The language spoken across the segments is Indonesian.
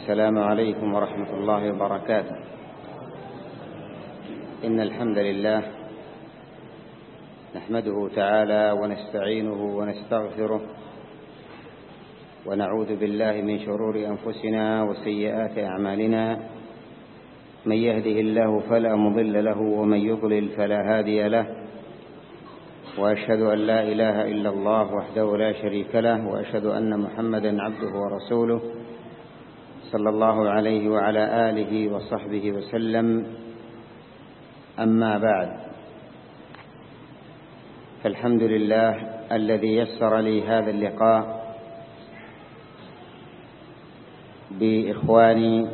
السلام عليكم ورحمة الله وبركاته. إن الحمد لله نحمده تعالى ونستعينه ونستغفره ونعوذ بالله من شرور أنفسنا وسيئات أعمالنا. من يهده الله فلا مضل له ومن يضلل فلا هادي له. وأشهد أن لا إله إلا الله وحده لا شريك له وأشهد أن محمدا عبده ورسوله. صلى الله عليه وعلى آله وصحبه وسلم. أما بعد فالحمد لله الذي يسر لي هذا اللقاء بإخواني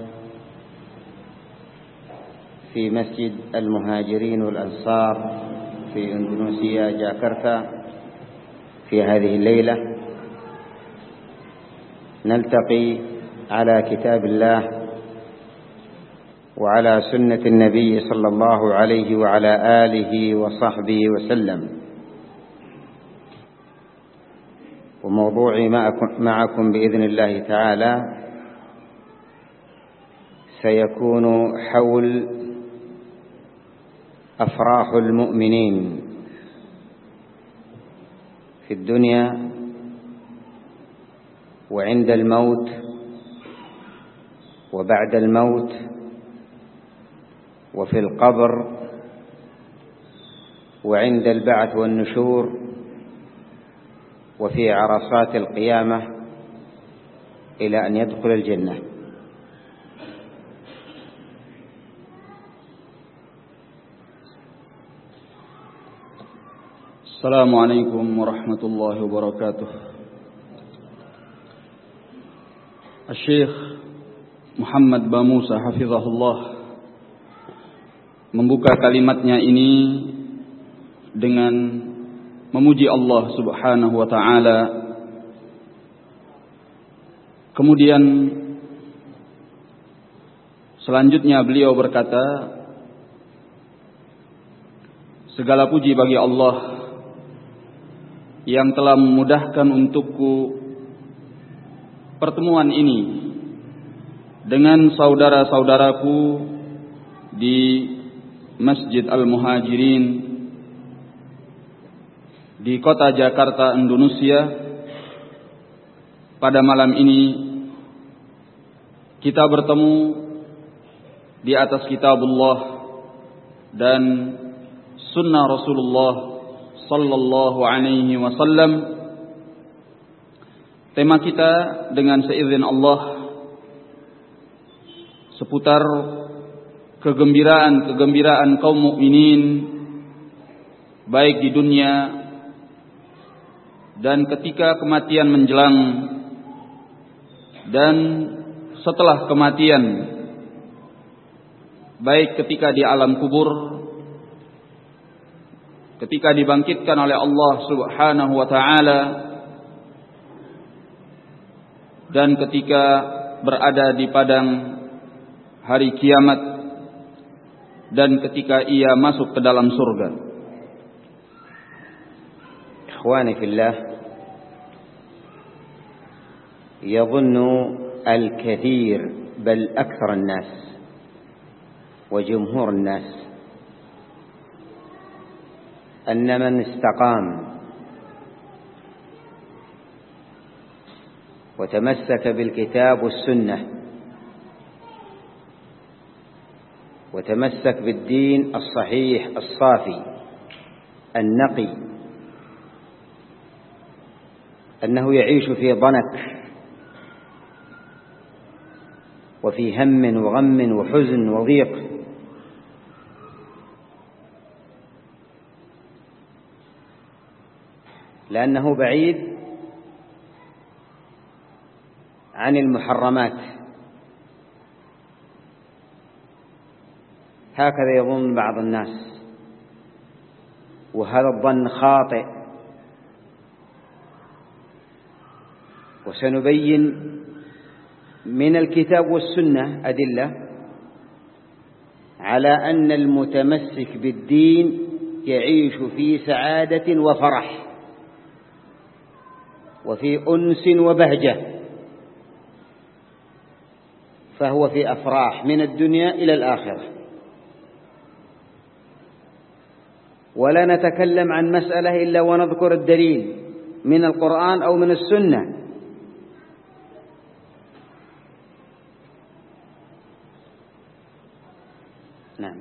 في مسجد المهاجرين والأنصار في إندونيسيا جاكرتا في هذه الليلة. نلتقي على كتاب الله وعلى سنة النبي صلى الله عليه وعلى آله وصحبه وسلم. وموضوعي معكم بإذن الله تعالى سيكون حول أفراح المؤمنين في الدنيا وعند الموت وبعد الموت وفي القبر وعند البعث والنشور وفي عرصات القيامة إلى أن يدخل الجنة. السلام عليكم ورحمة الله وبركاته. الشيخ Muhammad Bamusa hafizahullah membuka kalimatnya ini dengan memuji Allah Subhanahu wa taala. Kemudian selanjutnya beliau berkata segala puji bagi Allah yang telah memudahkan untukku pertemuan ini dengan saudara-saudaraku di Masjid Al-Muhajirin di kota Jakarta, Indonesia. Pada malam ini kita bertemu di atas kitabullah dan sunnah Rasulullah sallallahu alaihi wasallam. Tema kita dengan seizin Allah seputar kegembiraan-kegembiraan kaum mukminin baik di dunia dan ketika kematian menjelang dan setelah kematian baik ketika di alam kubur ketika dibangkitkan oleh Allah Subhanahu wa taala dan ketika berada di padang hari kiamat dan ketika ia masuk ke dalam surga. Ikhwani fillah يظن الكثير بل أكثر الناس وجمهور الناس أن من استقام وتمسك بالكتاب والسنة وتمسك بالدين الصحيح الصافي النقي أنه يعيش في ضنك وفي هم وغم وحزن وضيق لأنه بعيد عن المحرمات هكذا يظن بعض الناس. وهذا الظن خاطئ. وسنبين من الكتاب والسنة أدلة على أن المتمسك بالدين يعيش في سعادة وفرح وفي أنس وبهجة. فهو في أفراح من الدنيا إلى الآخرة. ولا نتكلم عن مسألة إلا ونذكر الدليل من القرآن أو من السنة نعم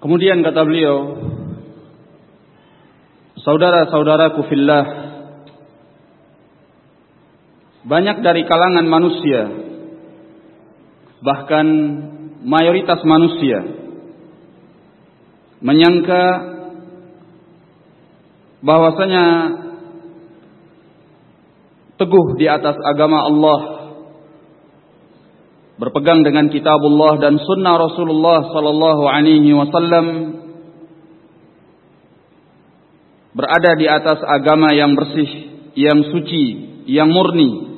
Kemudian kata beliau, saudara-saudaraku fillah, banyak dari kalangan manusia, bahkan mayoritas manusia, menyangka bahwasanya teguh di atas agama Allah berpegang dengan kitabullah dan sunnah Rasulullah sallallahu alaihi wasallam berada di atas agama yang bersih, yang suci, yang murni.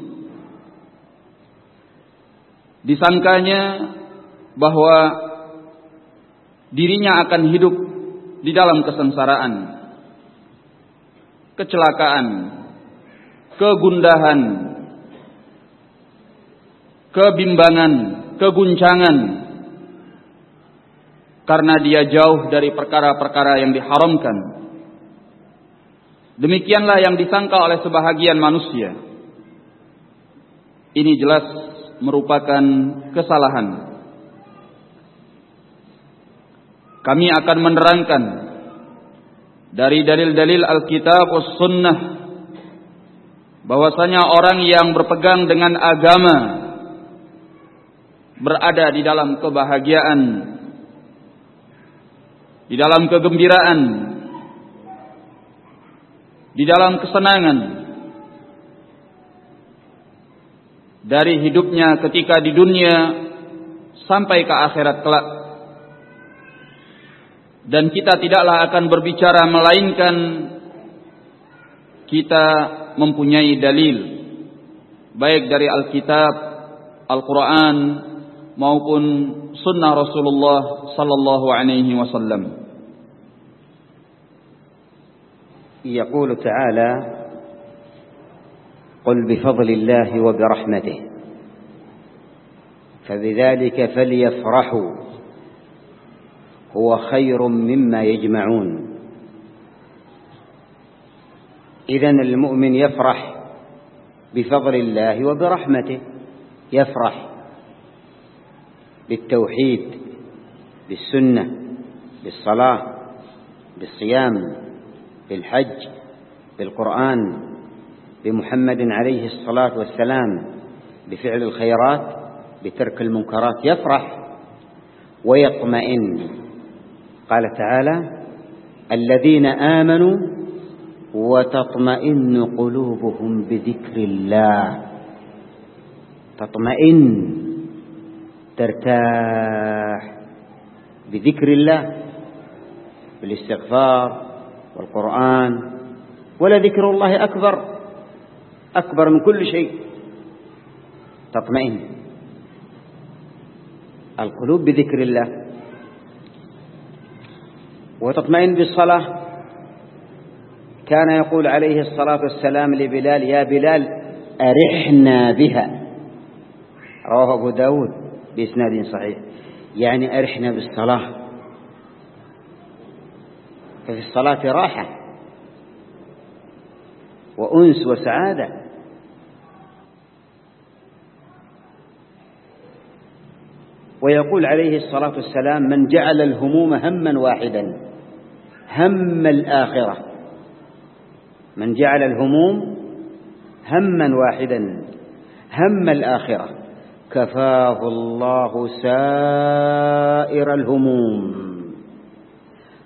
Disangkanya bahwa dirinya akan hidup di dalam kesengsaraan, kecelakaan, kegundahan, kebimbangan, keguncangan karena dia jauh dari perkara-perkara yang diharamkan. Demikianlah yang disangka oleh sebahagian manusia. Ini jelas merupakan kesalahan. Kami akan menerangkan dari dalil-dalil Alkitab was Sunnah bahwasanya orang yang berpegang dengan agama berada di dalam kebahagiaan, di dalam kegembiraan, di dalam kesenangan dari hidupnya ketika di dunia sampai ke akhirat kelak Dan kita tidaklah akan berbicara melainkan kita mempunyai dalil baik dari Alkitab, Al-Quran maupun sunnah Rasulullah sallallahu alaihi wasallam. يقول تعالى قل بفضل الله وبرحمته فبذلك فليفرحوا هو خير مما يجمعون. إذا المؤمن يفرح بفضل الله وبرحمته. يفرح بالتوحيد بالسنة بالصلاة بالصيام بالحج بالقرآن بمحمد عليه الصلاة والسلام بفعل الخيرات بترك المنكرات. يفرح ويطمئن. قال تعالى الذين آمنوا وتطمئن قلوبهم بذكر الله. تطمئن ترتاح بذكر الله بالاستغفار والقرآن ولا ذكر الله أكبر أكبر من كل شيء. تطمئن. القلوب بذكر الله. وتطمئن بالصلاة. كان يقول عليه الصلاة والسلام لبلال يا بلال أرحنا بها. رواه أبو داود بإسناد صحيح. يعني أرحنا بالصلاة. ففي الصلاة راحة وأنس وسعادة. ويقول عليه الصلاة والسلام من جعل الهموم هما واحدا هم الآخرة. من جعل الهموم هما واحدا هم الآخرة. كفاه الله سائر الهموم.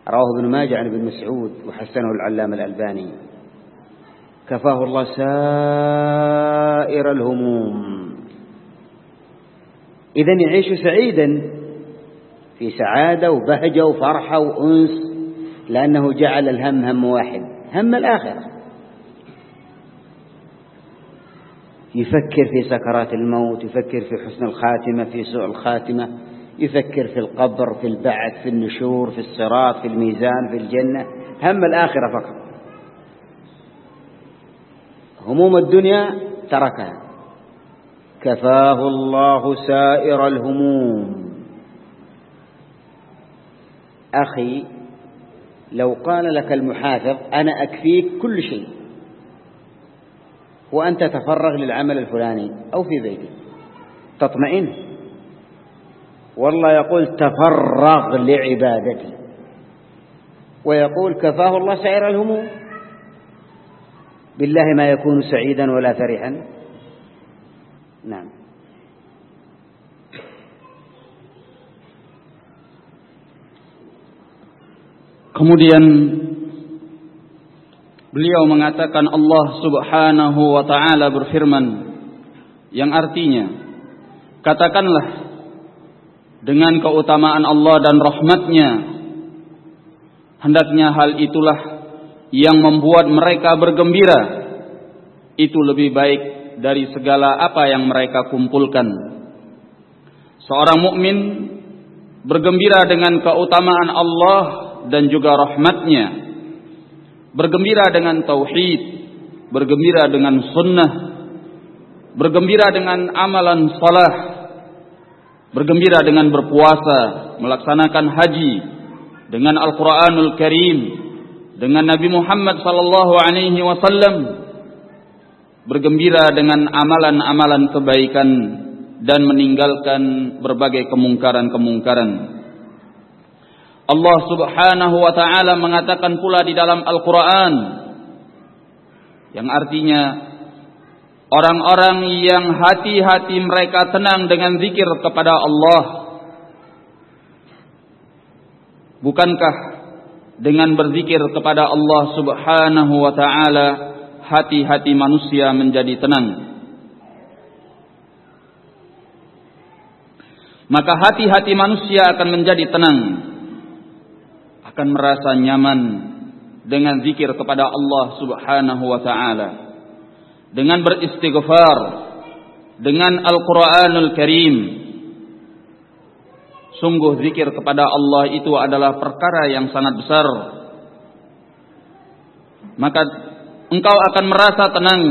رواه ابن ماجه عن ابن مسعود وحسنه العلامة الألباني. كفاه الله سائر الهموم. إذا يعيش سعيدا في سعادة وبهجة وفرحة وأنس لأنه جعل الهم هم واحد هم الآخرة. يفكر في سكرات الموت يفكر في حسن الخاتمة في سوء الخاتمة يفكر في القبر في البعث في النشور في الصراط في الميزان في الجنة هم الآخرة فقط. هموم الدنيا تركها. كفاه الله سائر الهموم. أخي لو قال لك المحافظ أنا أكفيك كل شيء. وأنت تفرغ للعمل الفلاني أو في بيتك. تطمئن. والله يقول تفرغ لعبادتي. ويقول كفاه الله سائر الهموم. بالله ما يكون سعيدا ولا فرحا. Nah. Kemudian beliau mengatakan Allah Subhanahu wa taala berfirman yang artinya katakanlah dengan keutamaan Allah dan rahmatnya hendaknya hal itulah yang membuat mereka bergembira itu lebih baik dari segala apa yang mereka kumpulkan. Seorang mukmin bergembira dengan keutamaan Allah dan juga rahmatnya. Bergembira dengan tauhid bergembira dengan sunnah bergembira dengan amalan salah bergembira dengan berpuasa melaksanakan haji dengan Al-Qur'anul Karim dengan Nabi Muhammad sallallahu alaihi wasallam bergembira dengan amalan-amalan kebaikan dan meninggalkan berbagai kemungkaran-kemungkaran. Allah Subhanahu wa taala mengatakan pula di dalam Al-Qur'an yang artinya orang-orang yang hati-hati mereka tenang dengan zikir kepada Allah bukankah dengan berzikir kepada Allah Subhanahu wa taala hati-hati manusia menjadi tenang maka hati-hati manusia akan menjadi tenang akan merasa nyaman dengan zikir kepada Allah Subhanahu wa taala. Dengan beristighfar dengan Al-Qur'anul Karim. Sungguh zikir kepada Allah itu adalah perkara yang sangat besar. Maka engkau akan merasa tenang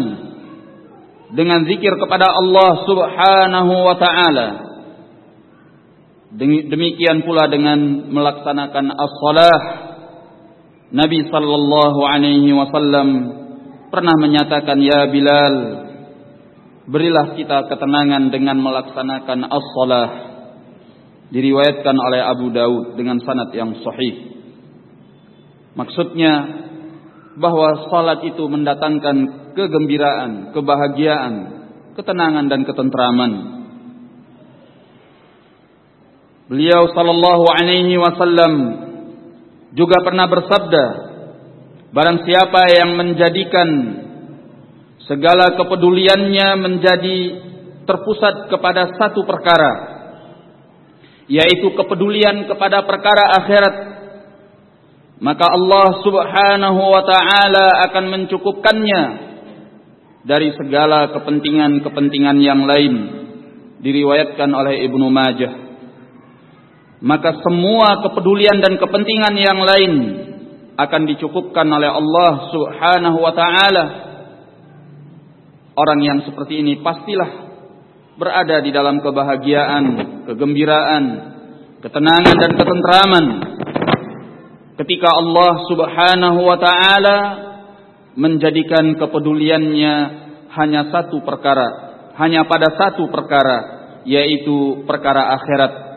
dengan zikir kepada Allah Subhanahu wa taala Demikian pula dengan melaksanakan as-salah. Nabi sallallahu alaihi wasallam pernah menyatakan ya Bilal berilah kita ketenangan dengan melaksanakan as-salah. Diriwayatkan oleh Abu Daud dengan sanad yang sahih. Maksudnya bahwa salat itu mendatangkan kegembiraan, kebahagiaan, ketenangan dan ketentraman. Beliau sallallahu alaihi wasallam juga pernah bersabda, barang siapa yang menjadikan segala kepeduliannya menjadi terpusat kepada satu perkara, yaitu kepedulian kepada perkara akhirat, maka Allah Subhanahu wa taala akan mencukupkannya dari segala kepentingan-kepentingan yang lain. Diriwayatkan oleh Ibnu Majah maka semua kepedulian dan kepentingan yang lain akan dicukupkan oleh Allah Subhanahu wa taala. Orang yang seperti ini pastilah berada di dalam kebahagiaan, kegembiraan, ketenangan dan ketentraman. Ketika Allah Subhanahu wa taala menjadikan kepeduliannya hanya satu perkara, hanya pada satu perkara, yaitu perkara akhirat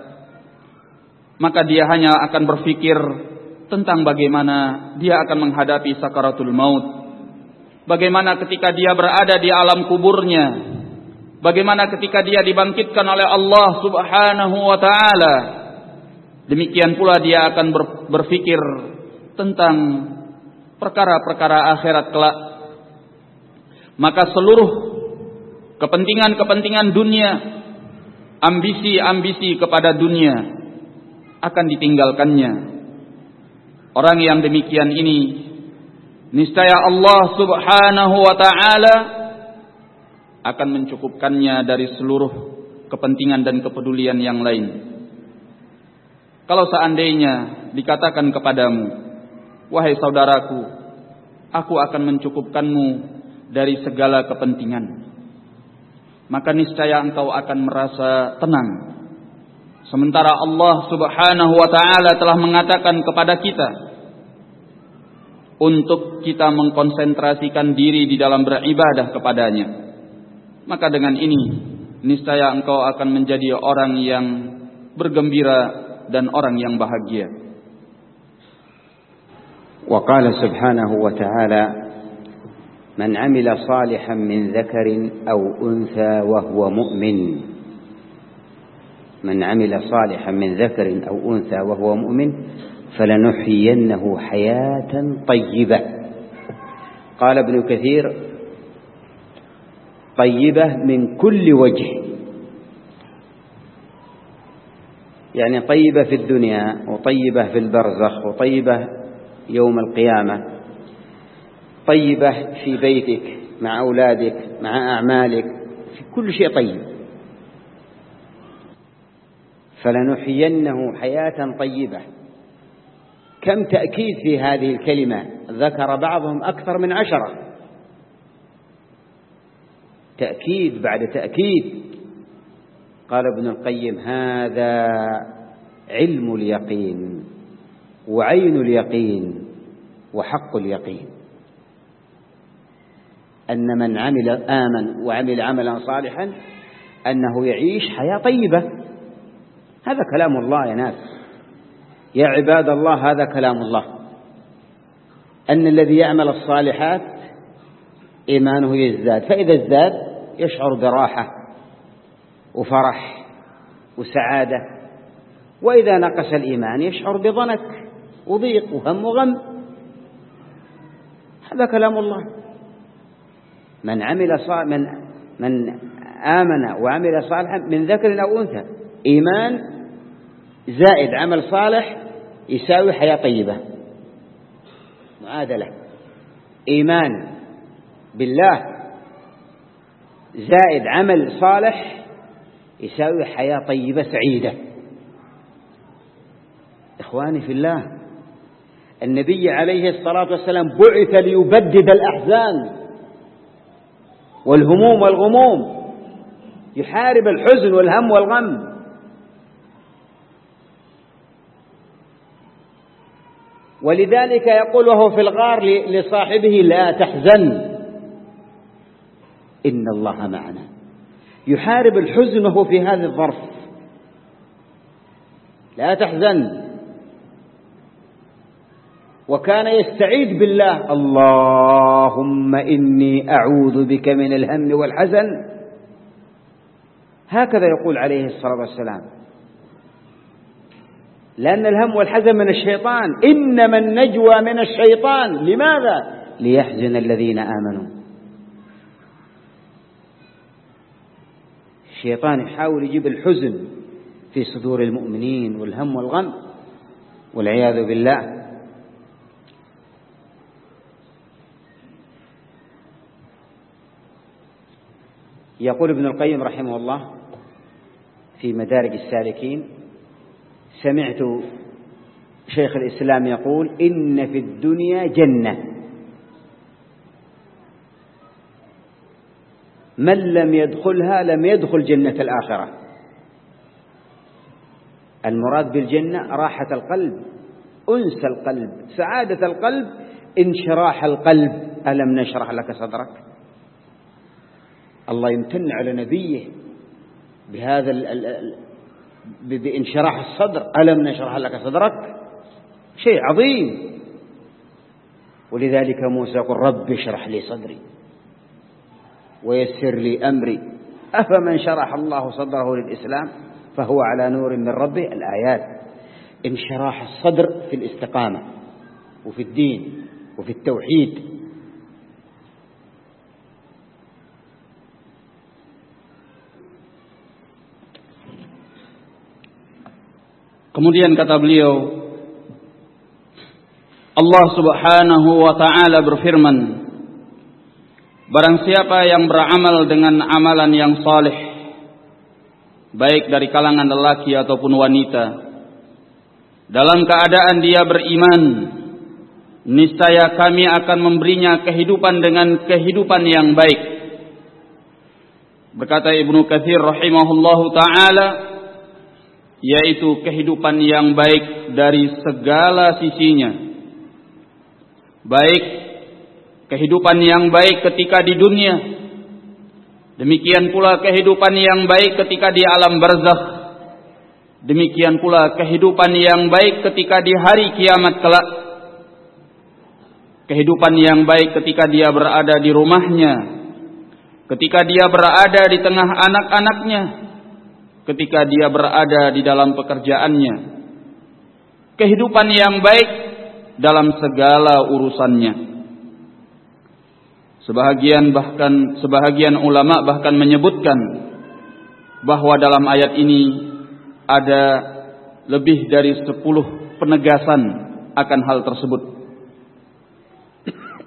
maka dia hanya akan berpikir tentang bagaimana dia akan menghadapi sakaratul maut. Bagaimana ketika dia berada di alam kuburnya. Bagaimana ketika dia dibangkitkan oleh Allah Subhanahu wa taala. Demikian pula dia akan berpikir tentang perkara-perkara akhirat kelak. Maka seluruh kepentingan-kepentingan dunia, ambisi-ambisi kepada dunia akan ditinggalkannya. Orang yang demikian ini niscaya Allah Subhanahu wa taala akan mencukupkannya dari seluruh kepentingan dan kepedulian yang lain. Kalau seandainya dikatakan kepadamu, wahai saudaraku, aku akan mencukupkanmu dari segala kepentingan. maka niscaya engkau akan merasa tenang. Sementara Allah Subhanahu wa taala telah mengatakan kepada kita untuk kita mengkonsentrasikan diri di dalam beribadah kepadanya. Maka dengan ini niscaya engkau akan menjadi orang yang bergembira dan orang yang bahagia. وقال سبحانه وتعالى من عمل صالحا من ذكر أو أنثى وهو مؤمن من عمل صالحا من ذكر أو أنثى وهو مؤمن فلنحيينه حياة طيبة قال ابن كثير طيبة من كل وجه يعني طيبة في الدنيا وطيبة في البرزخ وطيبة يوم القيامة. طيبة في بيتك مع أولادك مع أعمالك في كل شيء طيب. فلنحيينه حياة طيبة. كم تأكيد في هذه الكلمة؟ ذكر بعضهم أكثر من عشرة. تأكيد بعد تأكيد. قال ابن القيم هذا علم اليقين وعين اليقين وحق اليقين. أن من عمل آمن وعمل عملا صالحا أنه يعيش حياة طيبة. هذا كلام الله يا ناس. يا عباد الله هذا كلام الله. أن الذي يعمل الصالحات إيمانه يزداد فإذا ازداد يشعر براحة. وفرح وسعادة. وإذا نقص الإيمان يشعر بضنك وضيق وهم وغم. هذا كلام الله. من عمل صالح من من آمن وعمل صالحا من ذكر أو أنثى. إيمان زائد عمل صالح يساوي حياة طيبة. معادلة. إيمان بالله زائد عمل صالح يساوي حياة طيبة سعيدة. إخواني في الله النبي عليه الصلاة والسلام بعث ليبدد الأحزان والهموم والغموم يحارب الحزن والهم والغم. ولذلك يقول وهو في الغار لصاحبه لا تحزن إن الله معنا. يحارب الحزن وهو في هذا الظرف. لا تحزن. وكان يستعيذ بالله. اللهم إني أعوذ بك من الهم والحزن. هكذا يقول عليه الصلاة والسلام. لأن الهم والحزن من الشيطان. إنما النجوى من الشيطان. لماذا؟ ليحزن الذين آمنوا. الشيطان يحاول يجيب الحزن في صدور المؤمنين والهم والغم والعياذ بالله. يقول ابن القيم رحمه الله في مدارج السالكين سمعت شيخ الإسلام يقول إن في الدنيا جنة. من لم يدخلها لم يدخل جنة الآخرة. المراد بالجنة راحة القلب أنس القلب سعادة القلب انشراح القلب. ألم نشرح لك صدرك؟ الله يمتن على نبيه بهذا بانشراح الصدر. ألم نشرح لك صدرك؟ شيء عظيم. ولذلك موسى يقول رب اشرح لي صدري. ويسر لي أمري. أفمن شرح الله صدره للإسلام فهو على نور من ربه؟ الآيات. انشراح الصدر في الاستقامة وفي الدين وفي التوحيد. Kemudian kata beliau, Allah Subhanahu wa taala berfirman, Barang siapa yang beramal dengan amalan yang saleh, baik dari kalangan lelaki ataupun wanita, dalam keadaan dia beriman, niscaya kami akan memberinya kehidupan dengan kehidupan yang baik. Berkata Ibnu Katsir rahimahullahu taala yaitu kehidupan yang baik dari segala sisinya. Baik kehidupan yang baik ketika di dunia. Demikian pula kehidupan yang baik ketika di alam barzakh. Demikian pula kehidupan yang baik ketika di hari kiamat kelak. Kehidupan yang baik ketika dia berada di rumahnya, ketika dia berada di tengah anak-anaknya, ketika dia berada di dalam pekerjaannya, kehidupan yang baik dalam segala urusannya. Sebahagian bahkan sebahagian ulama bahkan menyebutkan bahwa dalam ayat ini ada lebih dari sepuluh penegasan akan hal tersebut.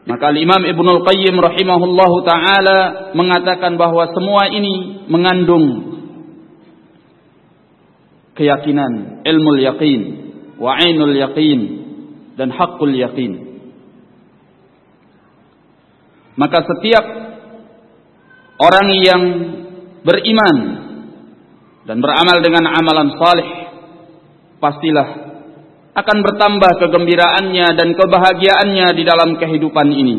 Maka Imam Ibnu Qayyim rahimahullahu taala mengatakan bahwa semua ini mengandung keyakinan, ilmu yakin, wa ainul yakin dan hakul yakin. Maka setiap orang yang beriman dan beramal dengan amalan saleh pastilah akan bertambah kegembiraannya dan kebahagiaannya di dalam kehidupan ini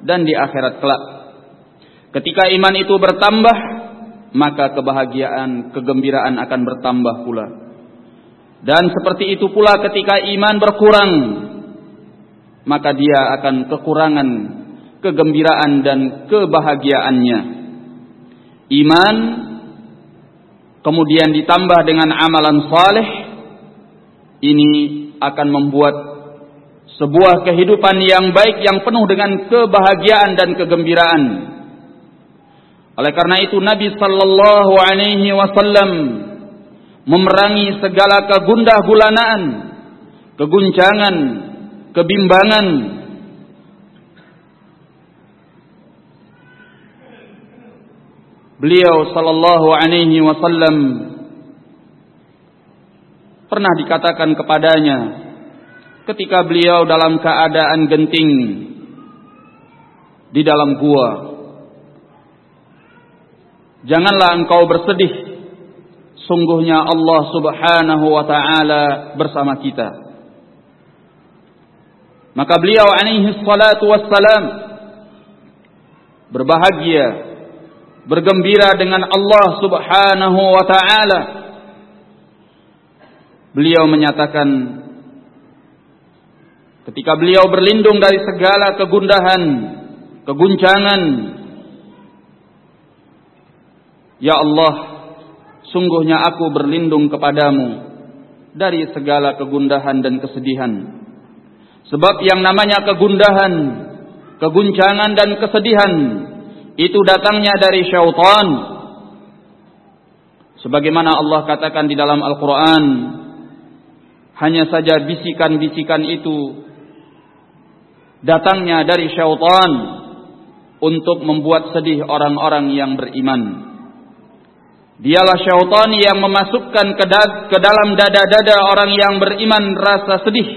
dan di akhirat kelak. Ketika iman itu bertambah, maka kebahagiaan, kegembiraan akan bertambah pula. Dan seperti itu pula ketika iman berkurang, maka dia akan kekurangan kegembiraan dan kebahagiaannya. Iman kemudian ditambah dengan amalan saleh ini akan membuat sebuah kehidupan yang baik yang penuh dengan kebahagiaan dan kegembiraan. Oleh karena itu Nabi sallallahu alaihi wasallam memerangi segala kegundah gulanaan, keguncangan, kebimbangan. Beliau sallallahu alaihi wasallam pernah dikatakan kepadanya ketika beliau dalam keadaan genting di dalam gua. Janganlah engkau bersedih. Sungguhnya Allah Subhanahu wa taala bersama kita. Maka beliau alaihi salatu wassalam berbahagia, bergembira dengan Allah Subhanahu wa taala Beliau menyatakan ketika beliau berlindung dari segala kegundahan, keguncangan, Ya Allah, sungguhnya aku berlindung kepadamu dari segala kegundahan dan kesedihan. Sebab yang namanya kegundahan, keguncangan dan kesedihan itu datangnya dari syaitan. Sebagaimana Allah katakan di dalam Al-Qur'an, hanya saja bisikan-bisikan itu datangnya dari syaitan untuk membuat sedih orang-orang yang beriman. Dialah syaitan yang memasukkan ke, da ke dalam dada-dada orang yang beriman rasa sedih,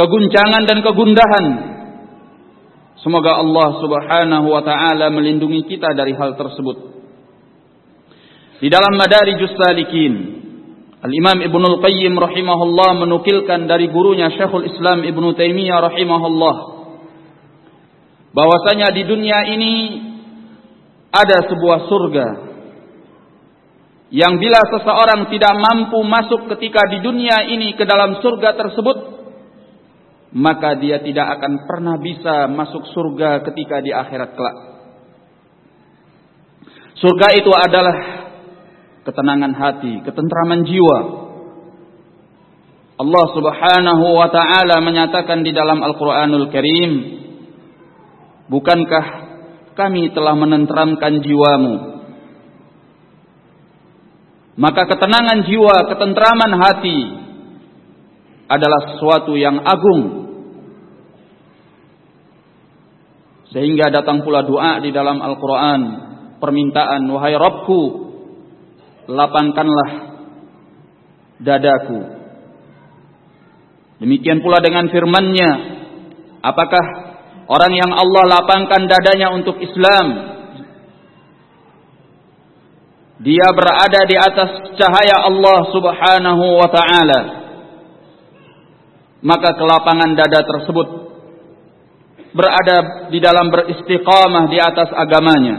keguncangan dan kegundahan. Semoga Allah Subhanahu wa taala melindungi kita dari hal tersebut. Di dalam Madarijus Salikin Al-Imam Ibnu Al-Qayyim rahimahullah menukilkan dari gurunya Syekhul Islam Ibnu Taimiyah rahimahullah bahwasanya di dunia ini ada sebuah surga yang bila seseorang tidak mampu masuk ketika di dunia ini ke dalam surga tersebut maka dia tidak akan pernah bisa masuk surga ketika di akhirat kelak. Surga itu adalah ketenangan hati, ketentraman jiwa. Allah Subhanahu wa taala menyatakan di dalam Al-Qur'anul Karim, "Bukankah kami telah menenteramkan jiwamu?" Maka ketenangan jiwa, ketentraman hati adalah sesuatu yang agung. Sehingga datang pula doa di dalam Al-Qur'an, permintaan wahai Rabbku, lapangkanlah dadaku. Demikian pula dengan firman-Nya, apakah orang yang Allah lapangkan dadanya untuk Islam dia berada di atas cahaya Allah Subhanahu wa taala maka kelapangan dada tersebut berada di dalam beristiqamah di atas agamanya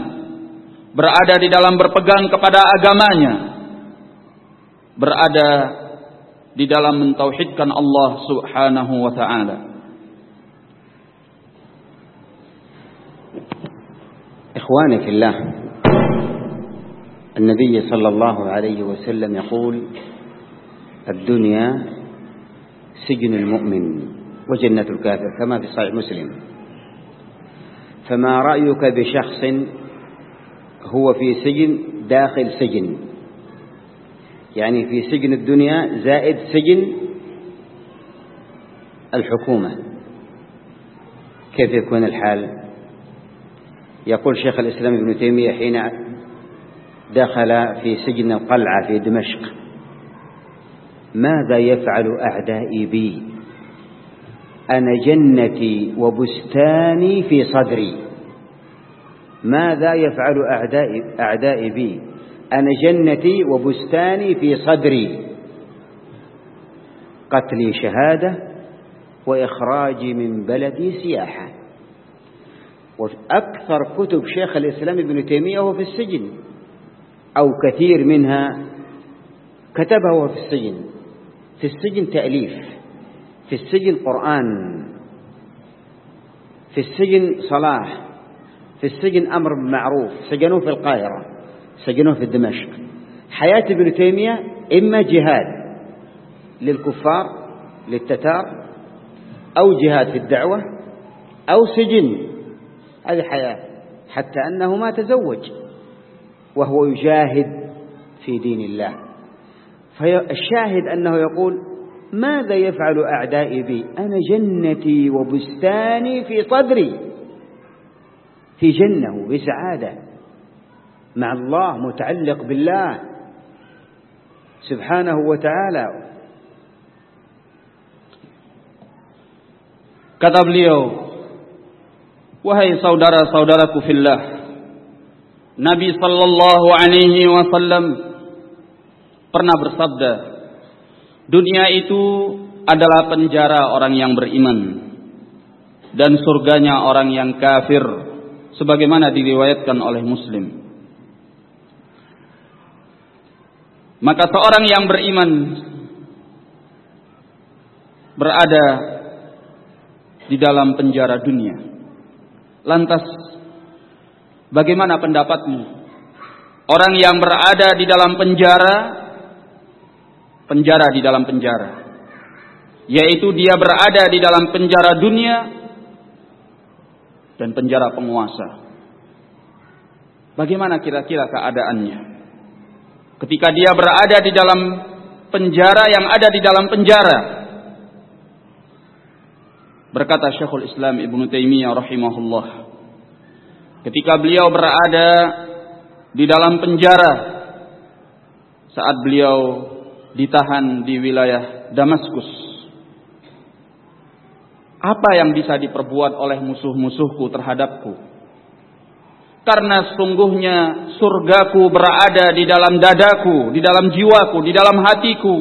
berada di dalam berpegang kepada agamanya berada di dalam mentauhidkan Allah Subhanahu wa taala إخواني في الله النبي صلى الله عليه وسلم يقول الدنيا سجن المؤمن وجنة الكافر كما في صحيح مسلم فما رأيك بشخص هو في سجن داخل سجن؟ يعني في سجن الدنيا زائد سجن الحكومة. كيف يكون الحال؟ يقول شيخ الإسلام ابن تيمية حين دخل في سجن القلعة في دمشق ماذا يفعل أعدائي بي؟ أنا جنتي وبستاني في صدري. ماذا يفعل أعدائي, أعدائي بي؟ أنا جنتي وبستاني في صدري. قتلي شهادة وإخراجي من بلدي سياحة. وأكثر كتب شيخ الإسلام ابن تيمية وهو في السجن أو كثير منها كتبها وهو في السجن. في السجن تأليف. في السجن قرآن في السجن صلاة في السجن أمر بالمعروف سجنوه في القاهرة سجنوه في دمشق. حياة ابن تيمية إما جهاد للكفار للتتار أو جهاد في الدعوة أو سجن. هذه حياة حتى أنه ما تزوج وهو يجاهد في دين الله. فالشاهد أنه يقول ماذا يفعل أعدائي بي؟ أنا جنتي وبستاني في صدري. في جنة وبسعادة. مع الله متعلق بالله. سبحانه وتعالى. كتب ليو. وهي صودرة صودرة في الله. نبي صلى الله عليه وسلم. pernah bersabda dunia itu adalah penjara orang yang beriman dan surganya orang yang kafir sebagaimana diriwayatkan oleh Muslim. Maka seorang yang beriman berada di dalam penjara dunia Lantas bagaimana pendapatmu? Orang yang berada di dalam penjara penjara di dalam penjara yaitu dia berada di dalam penjara dunia dan penjara penguasa. Bagaimana kira-kira keadaannya? Ketika dia berada di dalam penjara yang ada di dalam penjara, Berkata Syekhul Islam Ibn Taimiyah rahimahullah. Ketika beliau berada di dalam penjara saat beliau ditahan di wilayah Damaskus. Apa yang bisa diperbuat oleh musuh-musuhku terhadapku? Karena sungguhnya surgaku berada di dalam dadaku, di dalam jiwaku, di dalam hatiku.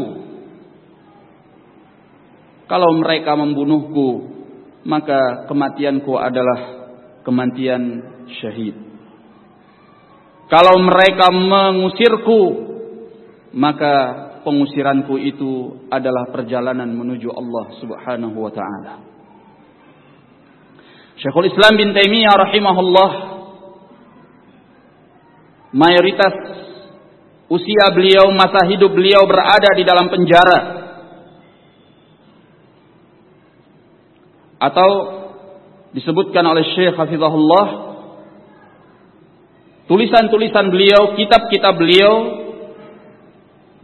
Kalau mereka membunuhku, maka kematianku adalah kematian syahid. Kalau mereka mengusirku, maka pengusiranku itu adalah perjalanan menuju Allah Subhanahu wa taala. Syekhul Islam bin Taimiyah rahimahullah mayoritas usia beliau, masa hidup beliau berada di dalam penjara atau disebutkan oleh Syekh Hafizahullah tulisan-tulisan beliau, kitab-kitab beliau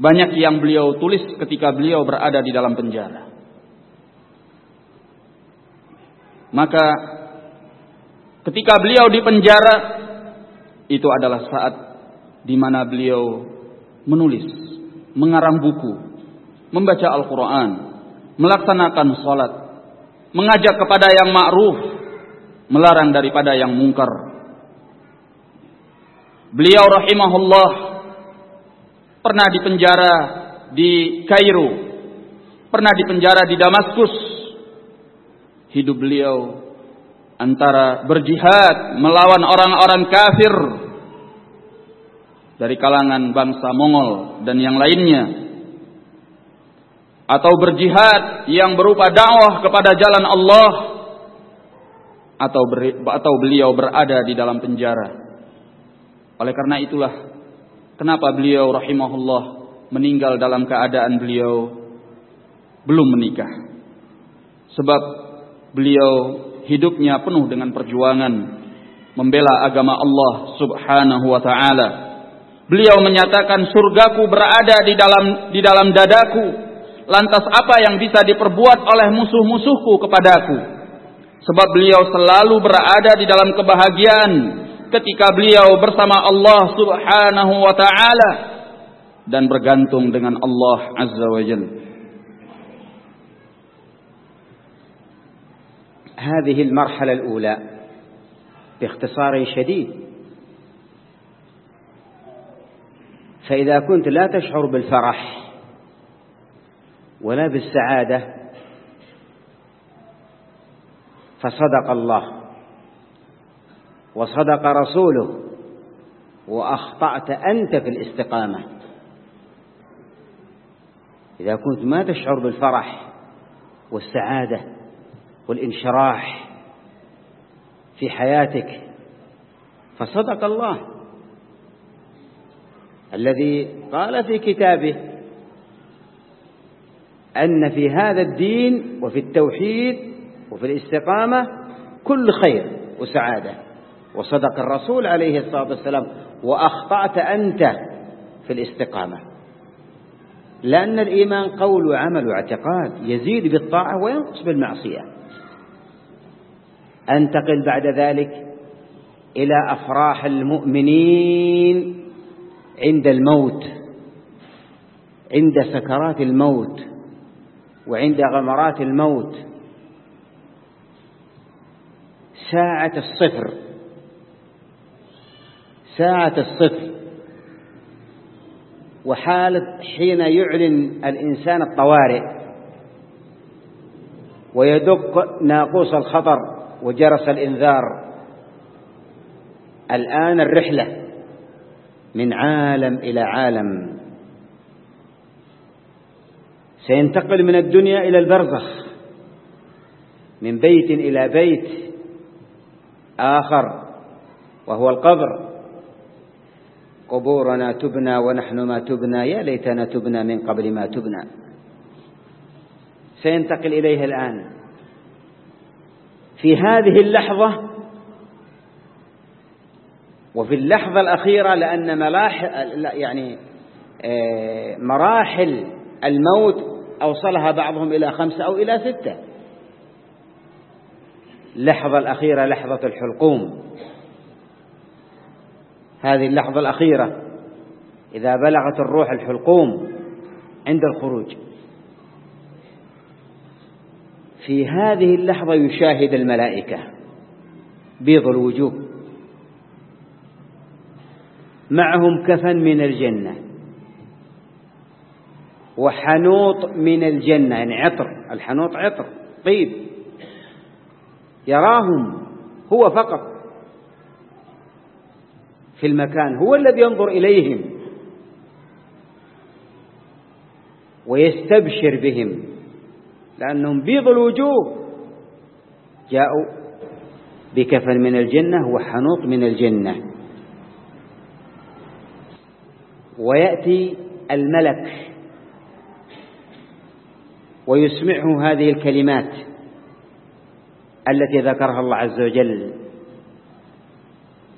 banyak yang beliau tulis ketika beliau berada di dalam penjara. Maka ketika beliau di penjara itu adalah saat di mana beliau menulis, mengarang buku, membaca Al-Qur'an, melaksanakan salat, mengajak kepada yang ma'ruf, melarang daripada yang mungkar. Beliau rahimahullah pernah dipenjara di Kairo, pernah dipenjara di Damaskus. Hidup beliau antara berjihad melawan orang-orang kafir dari kalangan bangsa Mongol dan yang lainnya atau berjihad yang berupa dakwah kepada jalan Allah atau atau beliau berada di dalam penjara. Oleh karena itulah kenapa beliau rahimahullah meninggal dalam keadaan beliau belum menikah. Sebab beliau hidupnya penuh dengan perjuangan membela agama Allah Subhanahu wa taala. Beliau menyatakan surgaku berada di dalam di dalam dadaku lantas apa yang bisa diperbuat oleh musuh-musuhku kepadaku? Sebab beliau selalu berada di dalam kebahagiaan ketika beliau bersama Allah Subhanahu wa taala dan bergantung dengan Allah Azza wa Jalla. هذه المرحلة الأولى باختصار شديد فإذا كنت لا تشعر بالفرح ولا بالسعادة فصدق الله وصدق رسوله وأخطأت أنت في الاستقامة. إذا كنت ما تشعر بالفرح والسعادة والانشراح في حياتك فصدق الله. الذي قال في كتابه أن في هذا الدين وفي التوحيد وفي الاستقامة كل خير وسعادة. وصدق الرسول عليه الصلاة والسلام وأخطأت أنت في الاستقامة. لأن الإيمان قول وعمل واعتقاد يزيد بالطاعة وينقص بالمعصية. أنتقل بعد ذلك إلى أفراح المؤمنين عند الموت عند سكرات الموت وعند غمرات الموت. ساعة الصفر. ساعة الصفر. وحالة حين يعلن الإنسان الطوارئ ويدق ناقوس الخطر وجرس الإنذار. الآن الرحلة من عالم إلى عالم. سينتقل من الدنيا إلى البرزخ من بيت إلى بيت آخر وهو القبر. قبورنا تبنى ونحن ما تبنى يا ليتنا تبنى من قبل ما تبنى. سينتقل إليها الآن. في هذه اللحظة وفي اللحظة الأخيرة لأن ملاحظ يعني آه، مراحل الموت أوصلها بعضهم إلى خمسة أو إلى ستة. اللحظة الأخيرة لحظة الحلقوم. هذه اللحظة الأخيرة. إذا بلغت الروح الحلقوم عند الخروج. في هذه اللحظة يشاهد الملائكة بيض الوجوه. معهم كفن من الجنة. وحنوط من الجنة يعني عطر الحنوط عطر طيب. يراهم هو فقط. في المكان هو الذي ينظر إليهم ويستبشر بهم لأنهم بيض الوجوه. جاءوا بكفن من الجنة وحنوط من الجنة. ويأتي الملك ويسمعه هذه الكلمات التي ذكرها الله عز وجل.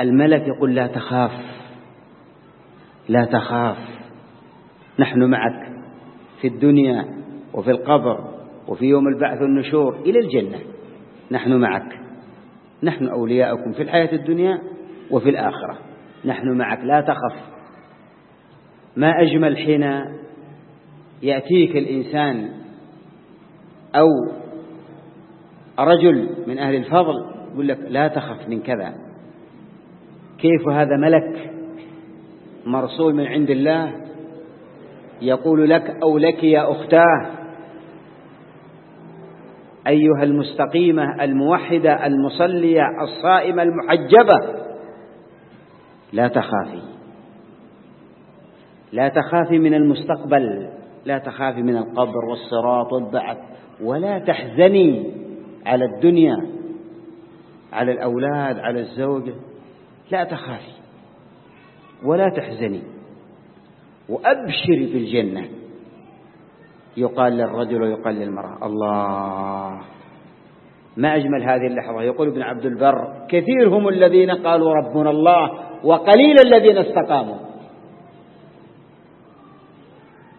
الملك يقول لا تخاف لا تخاف نحن معك في الدنيا وفي القبر وفي يوم البعث والنشور إلى الجنة نحن معك نحن أولياؤكم في الحياة الدنيا وفي الآخرة نحن معك لا تخف. ما أجمل حين يأتيك الإنسان أو رجل من أهل الفضل يقول لك لا تخف من كذا. كيف هذا ملك مرسول من عند الله يقول لك أو لك يا أختاه؟ أيها المستقيمة الموحدة المصلية الصائمة المحجبة لا تخافي. لا تخافي من المستقبل لا تخافي من القبر والصراط والبعث ولا تحزني على الدنيا على الأولاد على الزوجة لا تخافي ولا تحزني وأبشري في الجنة يقال للرجل ويقال للمرأة الله ما أجمل هذه اللحظة. يقول ابن عبد البر كثير هم الذين قالوا ربنا الله وقليل الذين استقاموا.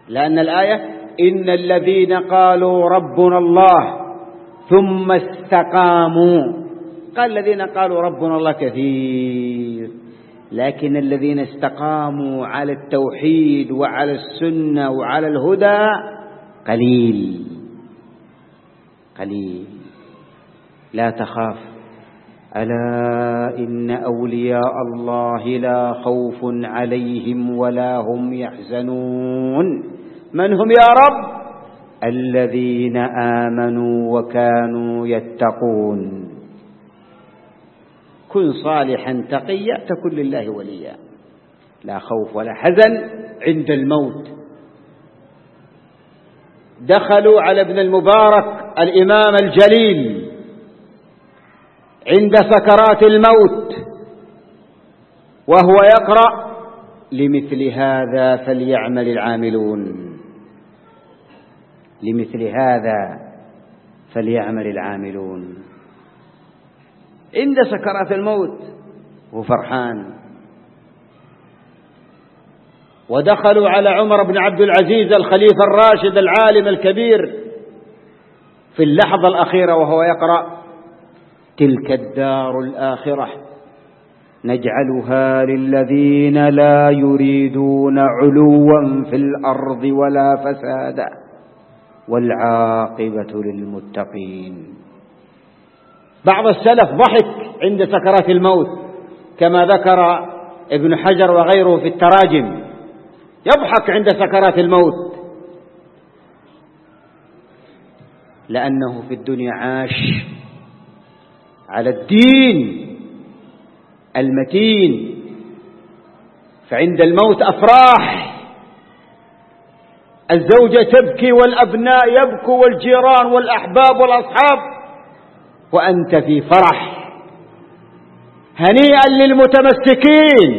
لأن الآية إن الذين قالوا ربنا الله ثم استقاموا. قال الذين قالوا ربنا الله كثير. لكن الذين استقاموا على التوحيد وعلى السنة وعلى الهدى قليل. قليل. لا تخاف. ألا إن أولياء الله لا خوف عليهم ولا هم يحزنون. من هم يا رب؟ الذين آمنوا وكانوا يتقون. كن صالحا تقيا تكن لله وليا. لا خوف ولا حزن عند الموت. دخلوا على ابن المبارك الإمام الجليل عند سكرات الموت وهو يقرأ لمثل هذا فليعمل العاملون. لمثل هذا فليعمل العاملون. عند سكرات الموت هو فرحان. ودخلوا على عمر بن عبد العزيز الخليفة الراشد العالم الكبير في اللحظة الأخيرة وهو يقرأ تلك الدار الآخرة نجعلها للذين لا يريدون علوا في الأرض ولا فسادا والعاقبة للمتقين. بعض السلف ضحك عند سكرات الموت كما ذكر ابن حجر وغيره في التراجم يضحك عند سكرات الموت. لأنه في الدنيا عاش على الدين المتين فعند الموت أفراح. الزوجة تبكي والأبناء يبكوا والجيران والأحباب والأصحاب وأنت في فرح هنيئا للمتمسكين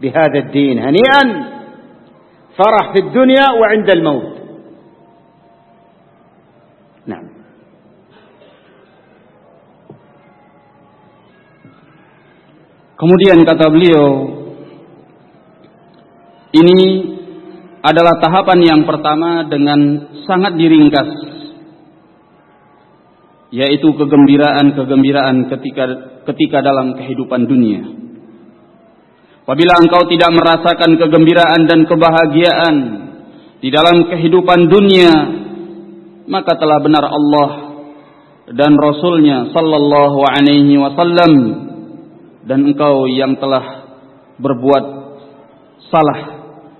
بهذا الدين هنيئا فرح في الدنيا وعند الموت نعم Kemudian kata beliau, ini adalah tahapan yang pertama dengan sangat diringkas, yaitu kegembiraan-kegembiraan ketika ketika dalam kehidupan dunia. Apabila engkau tidak merasakan kegembiraan dan kebahagiaan di dalam kehidupan dunia, maka telah benar Allah dan Rasulnya Sallallahu Alaihi Wasallam dan engkau yang telah berbuat salah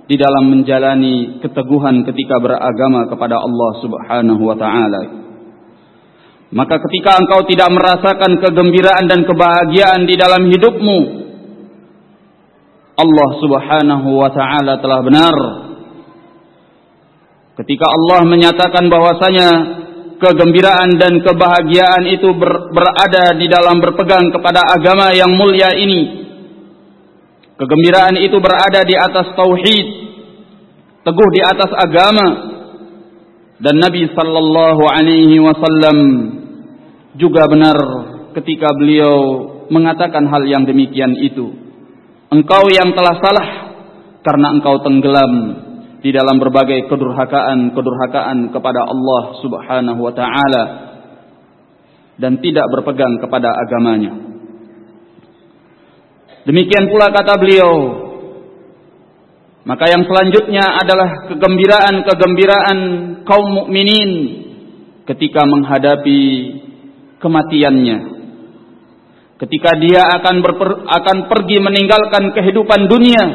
di dalam menjalani keteguhan ketika beragama kepada Allah Subhanahu wa taala. Maka ketika engkau tidak merasakan kegembiraan dan kebahagiaan di dalam hidupmu, Allah Subhanahu wa taala telah benar ketika Allah menyatakan bahwasanya kegembiraan dan kebahagiaan itu ber, berada di dalam berpegang kepada agama yang mulia ini. Kegembiraan itu berada di atas tauhid, teguh di atas agama. Dan Nabi sallallahu alaihi wasallam juga benar ketika beliau mengatakan hal yang demikian itu. Engkau yang telah salah karena engkau tenggelam di dalam berbagai kedurhakaan-kedurhakaan kepada Allah Subhanahu wa taala dan tidak berpegang kepada agamanya. Demikian pula kata beliau, maka yang selanjutnya adalah kegembiraan-kegembiraan kaum mukminin ketika menghadapi kematiannya. Ketika dia akan berper, akan pergi meninggalkan kehidupan dunia,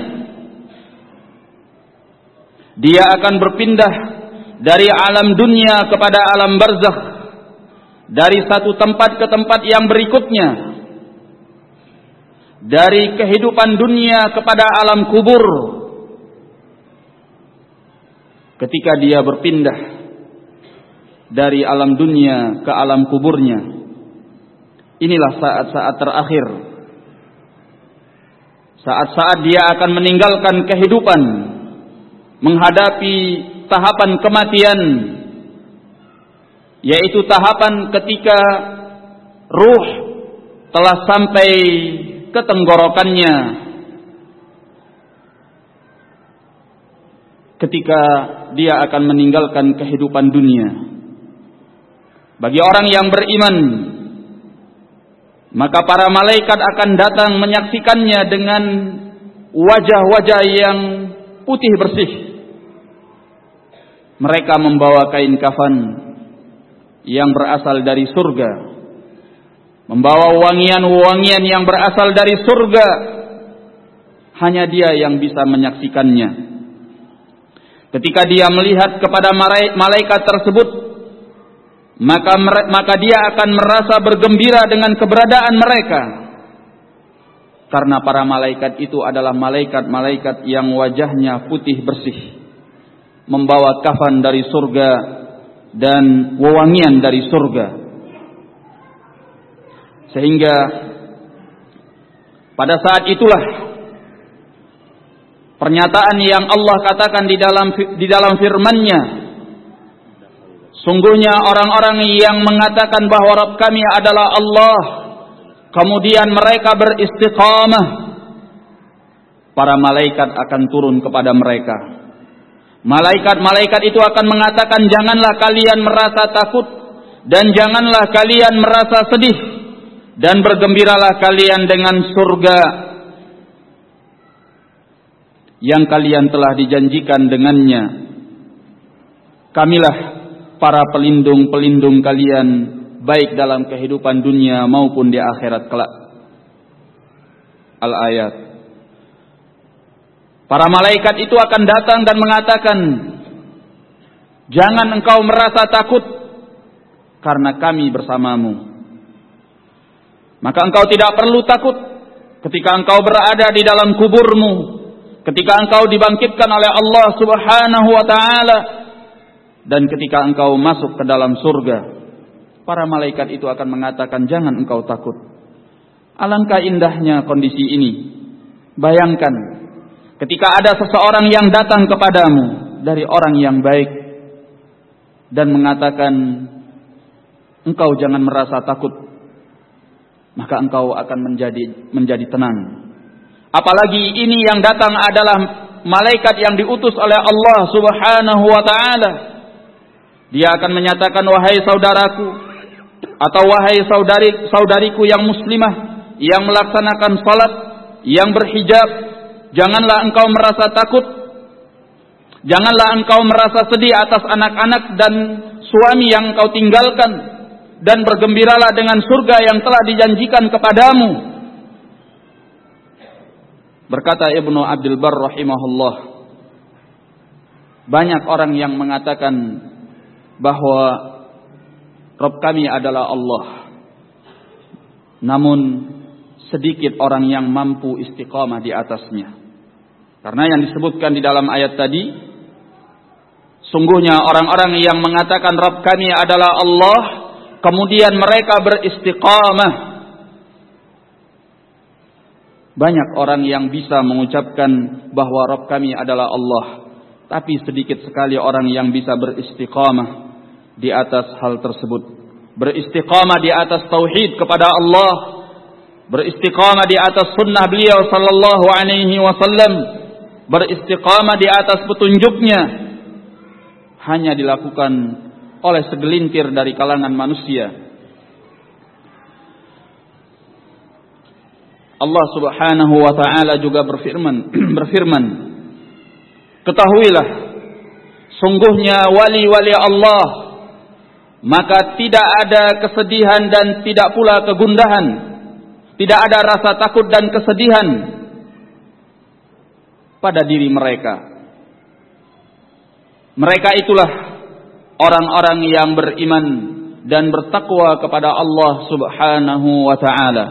dia akan berpindah dari alam dunia kepada alam barzakh, dari satu tempat ke tempat yang berikutnya, dari kehidupan dunia kepada alam kubur. Ketika dia berpindah dari alam dunia ke alam kuburnya, Inilah saat-saat terakhir. Saat-saat dia akan meninggalkan kehidupan. Menghadapi tahapan kematian. Yaitu tahapan ketika ruh telah sampai ke tenggorokannya. Ketika dia akan meninggalkan kehidupan dunia. Bagi orang yang beriman maka para malaikat akan datang menyaksikannya dengan wajah-wajah yang putih bersih. Mereka membawa kain kafan yang berasal dari surga. Membawa wangian-wangian yang berasal dari surga. Hanya dia yang bisa menyaksikannya. Ketika dia melihat kepada malaikat tersebut, maka maka dia akan merasa bergembira dengan keberadaan mereka. Karena para malaikat itu adalah malaikat-malaikat yang wajahnya putih bersih. Membawa kafan dari surga dan wewangian dari surga. Sehingga pada saat itulah pernyataan yang Allah katakan di dalam di dalam firman-Nya Sungguhnya orang-orang yang mengatakan bahwa Rabb kami adalah Allah, kemudian mereka beristiqamah, para malaikat akan turun kepada mereka. Malaikat-malaikat itu akan mengatakan, "Janganlah kalian merasa takut dan janganlah kalian merasa sedih dan bergembiralah kalian dengan surga yang kalian telah dijanjikan dengannya." Kamilah para pelindung-pelindung kalian baik dalam kehidupan dunia maupun di akhirat kelak. Al-ayat. Para malaikat itu akan datang dan mengatakan, "Jangan engkau merasa takut karena kami bersamamu." Maka engkau tidak perlu takut ketika engkau berada di dalam kuburmu, ketika engkau dibangkitkan oleh Allah Subhanahu wa taala dan ketika engkau masuk ke dalam surga, para malaikat itu akan mengatakan, "Jangan engkau takut." Alangkah indahnya kondisi ini. Bayangkan, ketika ada seseorang yang datang kepadamu dari orang yang baik dan mengatakan, "Engkau jangan merasa takut." Maka engkau akan menjadi menjadi tenang. Apalagi ini yang datang adalah malaikat yang diutus oleh Allah Subhanahu wa taala dia akan menyatakan wahai saudaraku atau wahai saudari saudariku yang muslimah yang melaksanakan salat, yang berhijab, janganlah engkau merasa takut. Janganlah engkau merasa sedih atas anak-anak dan suami yang engkau tinggalkan dan bergembiralah dengan surga yang telah dijanjikan kepadamu. Berkata Ibnu Abdul Bar rahimahullah, banyak orang yang mengatakan bahwa Rob kami adalah Allah. Namun sedikit orang yang mampu istiqamah di atasnya. Karena yang disebutkan di dalam ayat tadi, sungguhnya orang-orang yang mengatakan Rob kami adalah Allah, kemudian mereka beristiqamah. Banyak orang yang bisa mengucapkan bahwa Rob kami adalah Allah, tapi sedikit sekali orang yang bisa beristiqamah di atas hal tersebut. Beristiqamah di atas tauhid kepada Allah. Beristiqamah di atas sunnah beliau sallallahu alaihi wasallam. beristiqamah di atas petunjuknya hanya dilakukan oleh segelintir dari kalangan manusia. Allah Subhanahu wa taala juga berfirman berfirman Ketahuilah sungguhnya wali-wali Allah maka tidak ada kesedihan dan tidak pula kegundahan. Tidak ada rasa takut dan kesedihan pada diri mereka. Mereka itulah orang-orang yang beriman dan bertakwa kepada Allah Subhanahu wa taala.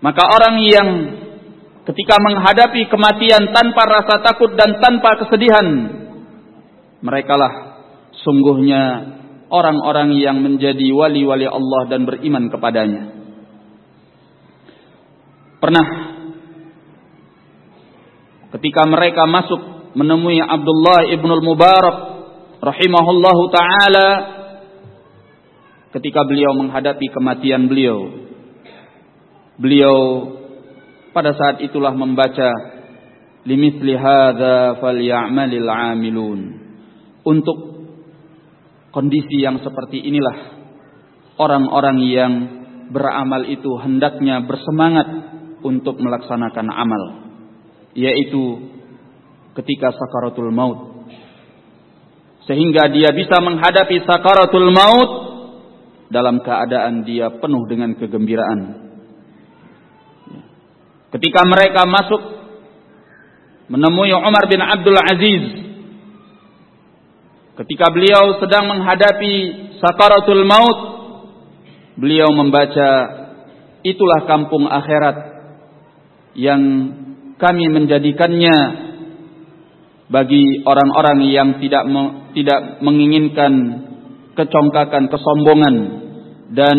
Maka orang yang ketika menghadapi kematian tanpa rasa takut dan tanpa kesedihan, merekalah sungguhnya orang-orang yang menjadi wali-wali Allah dan beriman kepadanya. Pernah ketika mereka masuk menemui Abdullah ibnul Mubarak rahimahullahu taala ketika beliau menghadapi kematian beliau Beliau pada saat itulah membaca limithli hadza falyamalil amilun. Untuk kondisi yang seperti inilah. Orang-orang yang beramal itu hendaknya bersemangat untuk melaksanakan amal. Yaitu ketika sakaratul maut. Sehingga dia bisa menghadapi sakaratul maut dalam keadaan dia penuh dengan kegembiraan. Ketika mereka masuk menemui Umar bin Abdul Aziz ketika beliau sedang menghadapi sakaratul maut beliau membaca itulah kampung akhirat yang kami menjadikannya bagi orang-orang yang tidak tidak menginginkan kecongkakan, kesombongan dan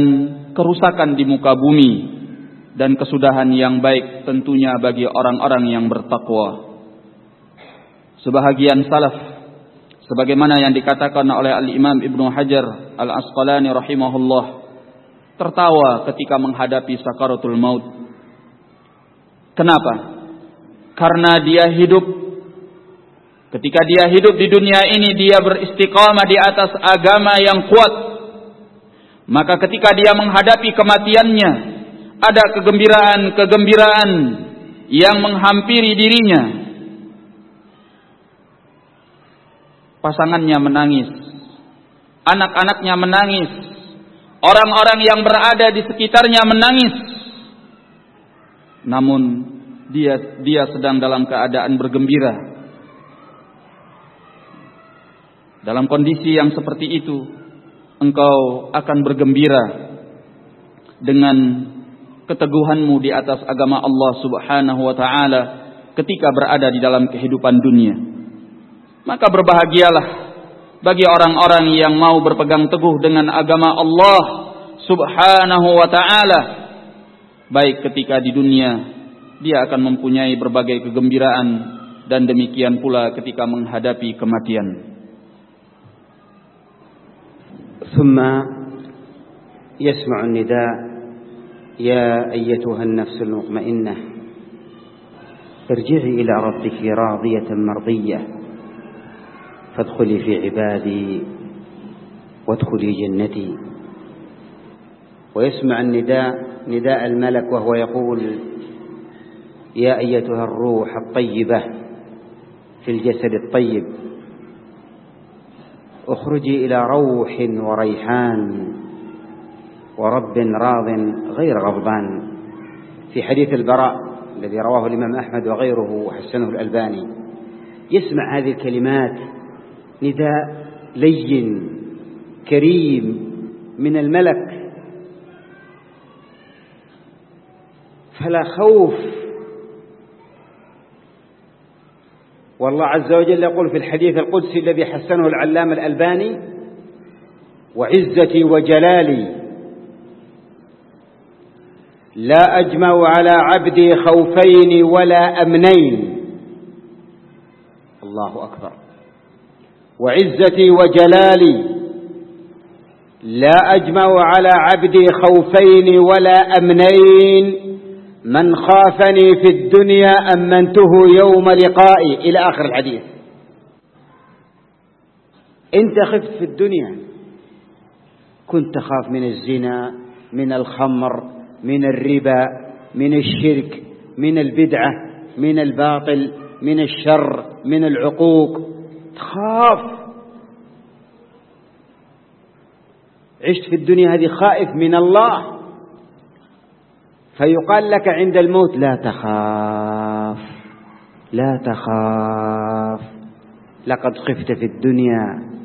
kerusakan di muka bumi dan kesudahan yang baik tentunya bagi orang-orang yang bertakwa. Sebahagian salaf sebagaimana yang dikatakan oleh Al-Imam Ibnu Hajar Al-Asqalani rahimahullah tertawa ketika menghadapi sakaratul maut. Kenapa? Karena dia hidup ketika dia hidup di dunia ini dia beristiqamah di atas agama yang kuat. Maka ketika dia menghadapi kematiannya, ada kegembiraan-kegembiraan yang menghampiri dirinya. Pasangannya menangis, anak-anaknya menangis, orang-orang yang berada di sekitarnya menangis. Namun dia dia sedang dalam keadaan bergembira. Dalam kondisi yang seperti itu, engkau akan bergembira dengan keteguhanmu di atas agama Allah Subhanahu wa taala ketika berada di dalam kehidupan dunia. Maka berbahagialah bagi orang-orang yang mau berpegang teguh dengan agama Allah Subhanahu wa taala baik ketika di dunia dia akan mempunyai berbagai kegembiraan dan demikian pula ketika menghadapi kematian. ثم يسمع النداء يا أيتها النفس المطمئنة ارجعي إلى ربك راضية مرضية فادخلي في عبادي وادخلي جنتي. ويسمع النداء نداء الملك وهو يقول يا أيتها الروح الطيبة في الجسد الطيب اخرجي إلى روح وريحان ورب راض غير غضبان. في حديث البراء الذي رواه الإمام أحمد وغيره وحسنه الألباني يسمع هذه الكلمات نداء لين كريم من الملك. فلا خوف. والله عز وجل يقول في الحديث القدسي الذي حسنه العلامة الألباني وعزتي وجلالي لا أجمع على عبدي خوفين ولا أمنين. الله أكبر. وعزتي وجلالي لا أجمع على عبدي خوفين ولا أمنين من خافني في الدنيا أمنته يوم لقائي. إلى آخر الحديث. أنت خفت في الدنيا. كنت تخاف من الزنا من الخمر من الربا من الشرك من البدعة من الباطل من الشر من العقوق. تخاف. عشت في الدنيا هذه خائف من الله. فيقال لك عند الموت لا تخاف لا تخاف. لقد خفت في الدنيا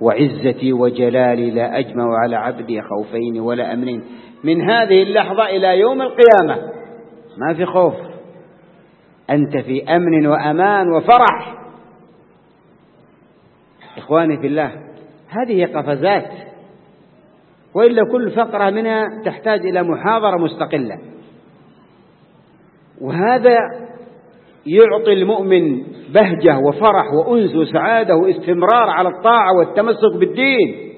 وعزتي وجلالي لا أجمع على عبدي خوفين ولا أمنين. من هذه اللحظة إلى يوم القيامة ما في خوف. أنت في أمن وأمان وفرح. إخواني في الله هذه قفزات وإلا كل فقرة منها تحتاج إلى محاضرة مستقلة. وهذا يعطي المؤمن بهجة وفرح وأنس وسعادة واستمرار على الطاعة والتمسك بالدين.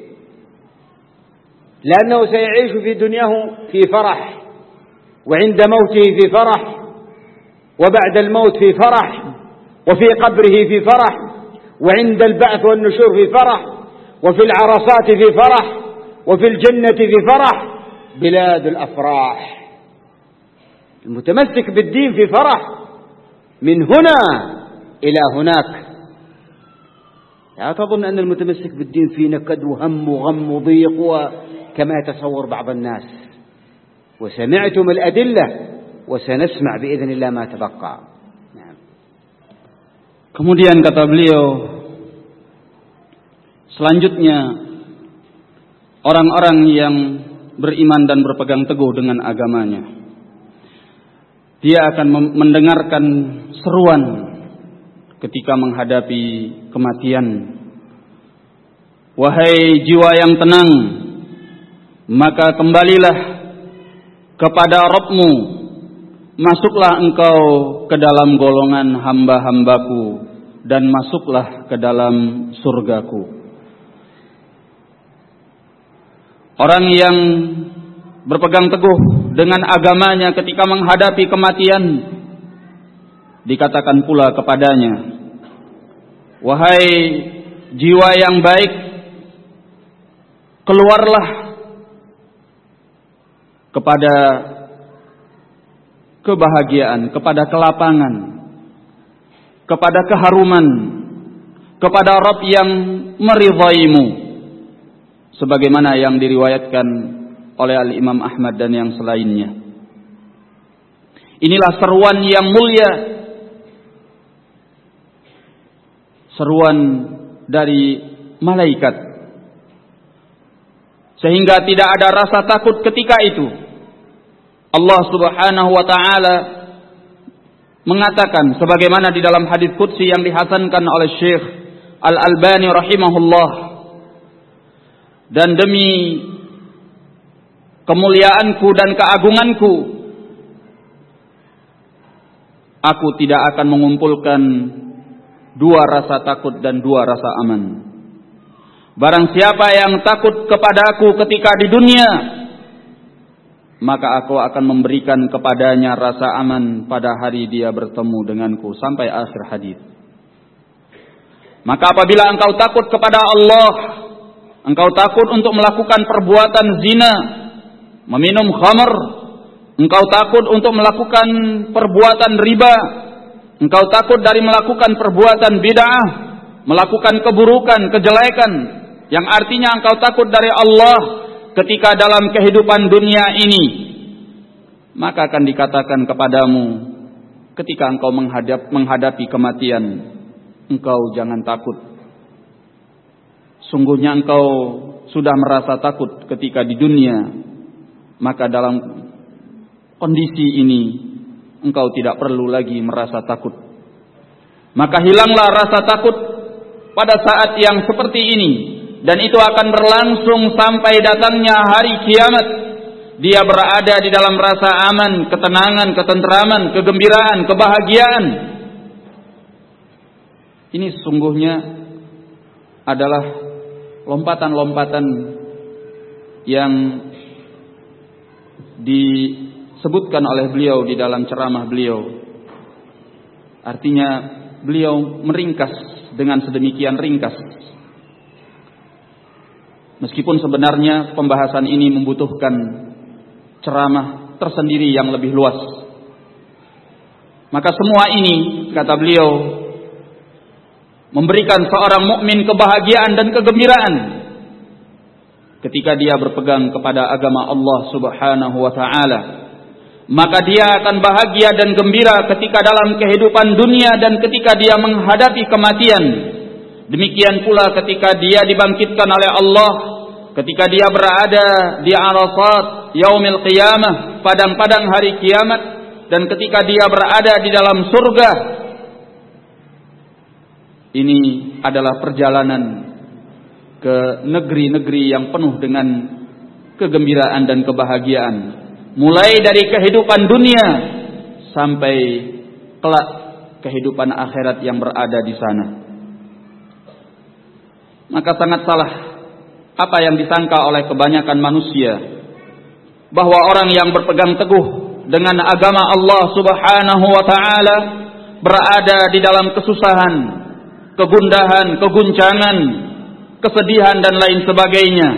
لأنه سيعيش في دنياه في فرح وعند موته في فرح وبعد الموت في فرح وفي قبره في فرح وعند البعث والنشور في فرح وفي العرصات في فرح وفي الجنة في فرح بلاد الأفراح. المتمسك بالدين في فرح من هنا إلى هناك. لا تظن أن المتمسك بالدين في نكد وهم وغم وضيق كما يتصور بعض الناس. وسمعتم الأدلة وسنسمع بإذن الله ما تبقى. Kemudian kata beliau Selanjutnya Orang-orang yang beriman dan berpegang teguh dengan agamanya Dia akan mendengarkan seruan ketika menghadapi kematian. Wahai jiwa yang tenang, maka kembalilah kepada Rabbmu. Masuklah engkau ke dalam golongan hamba-hambaku dan masuklah ke dalam surgaku. Orang yang berpegang teguh dengan agamanya ketika menghadapi kematian dikatakan pula kepadanya wahai jiwa yang baik keluarlah kepada kebahagiaan kepada kelapangan kepada keharuman kepada Rabb yang meridhaimu sebagaimana yang diriwayatkan oleh Al Imam Ahmad dan yang selainnya. Inilah seruan yang mulia seruan dari malaikat. Sehingga tidak ada rasa takut ketika itu. Allah Subhanahu wa taala mengatakan sebagaimana di dalam hadis qudsi yang dihasankan oleh Syekh Al-Albani rahimahullah dan demi kemuliaanku dan keagunganku aku tidak akan mengumpulkan dua rasa takut dan dua rasa aman. Barang siapa yang takut kepadaku ketika di dunia, maka aku akan memberikan kepadanya rasa aman pada hari dia bertemu denganku sampai akhir hadis. Maka apabila engkau takut kepada Allah, engkau takut untuk melakukan perbuatan zina, meminum khamr, engkau takut untuk melakukan perbuatan riba, Engkau takut dari melakukan perbuatan bid'ah, melakukan keburukan, kejelekan, yang artinya engkau takut dari Allah ketika dalam kehidupan dunia ini. Maka akan dikatakan kepadamu ketika engkau menghadap, menghadapi kematian, engkau jangan takut. Sungguhnya engkau sudah merasa takut ketika di dunia, maka dalam kondisi ini engkau tidak perlu lagi merasa takut. Maka hilanglah rasa takut pada saat yang seperti ini dan itu akan berlangsung sampai datangnya hari kiamat. Dia berada di dalam rasa aman, ketenangan, ketentraman, kegembiraan, kebahagiaan. Ini sungguhnya adalah lompatan-lompatan yang di disebutkan oleh beliau di dalam ceramah beliau. Artinya beliau meringkas dengan sedemikian ringkas. Meskipun sebenarnya pembahasan ini membutuhkan ceramah tersendiri yang lebih luas. Maka semua ini kata beliau memberikan seorang mukmin kebahagiaan dan kegembiraan ketika dia berpegang kepada agama Allah Subhanahu wa taala maka dia akan bahagia dan gembira ketika dalam kehidupan dunia dan ketika dia menghadapi kematian demikian pula ketika dia dibangkitkan oleh Allah ketika dia berada di Arafat yaumil qiyamah padang-padang hari kiamat dan ketika dia berada di dalam surga ini adalah perjalanan ke negeri-negeri yang penuh dengan kegembiraan dan kebahagiaan. Mulai dari kehidupan dunia sampai kelak kehidupan akhirat yang berada di sana. Maka sangat salah apa yang disangka oleh kebanyakan manusia bahwa orang yang berpegang teguh dengan agama Allah Subhanahu wa taala berada di dalam kesusahan, kegundahan, keguncangan, kesedihan dan lain sebagainya.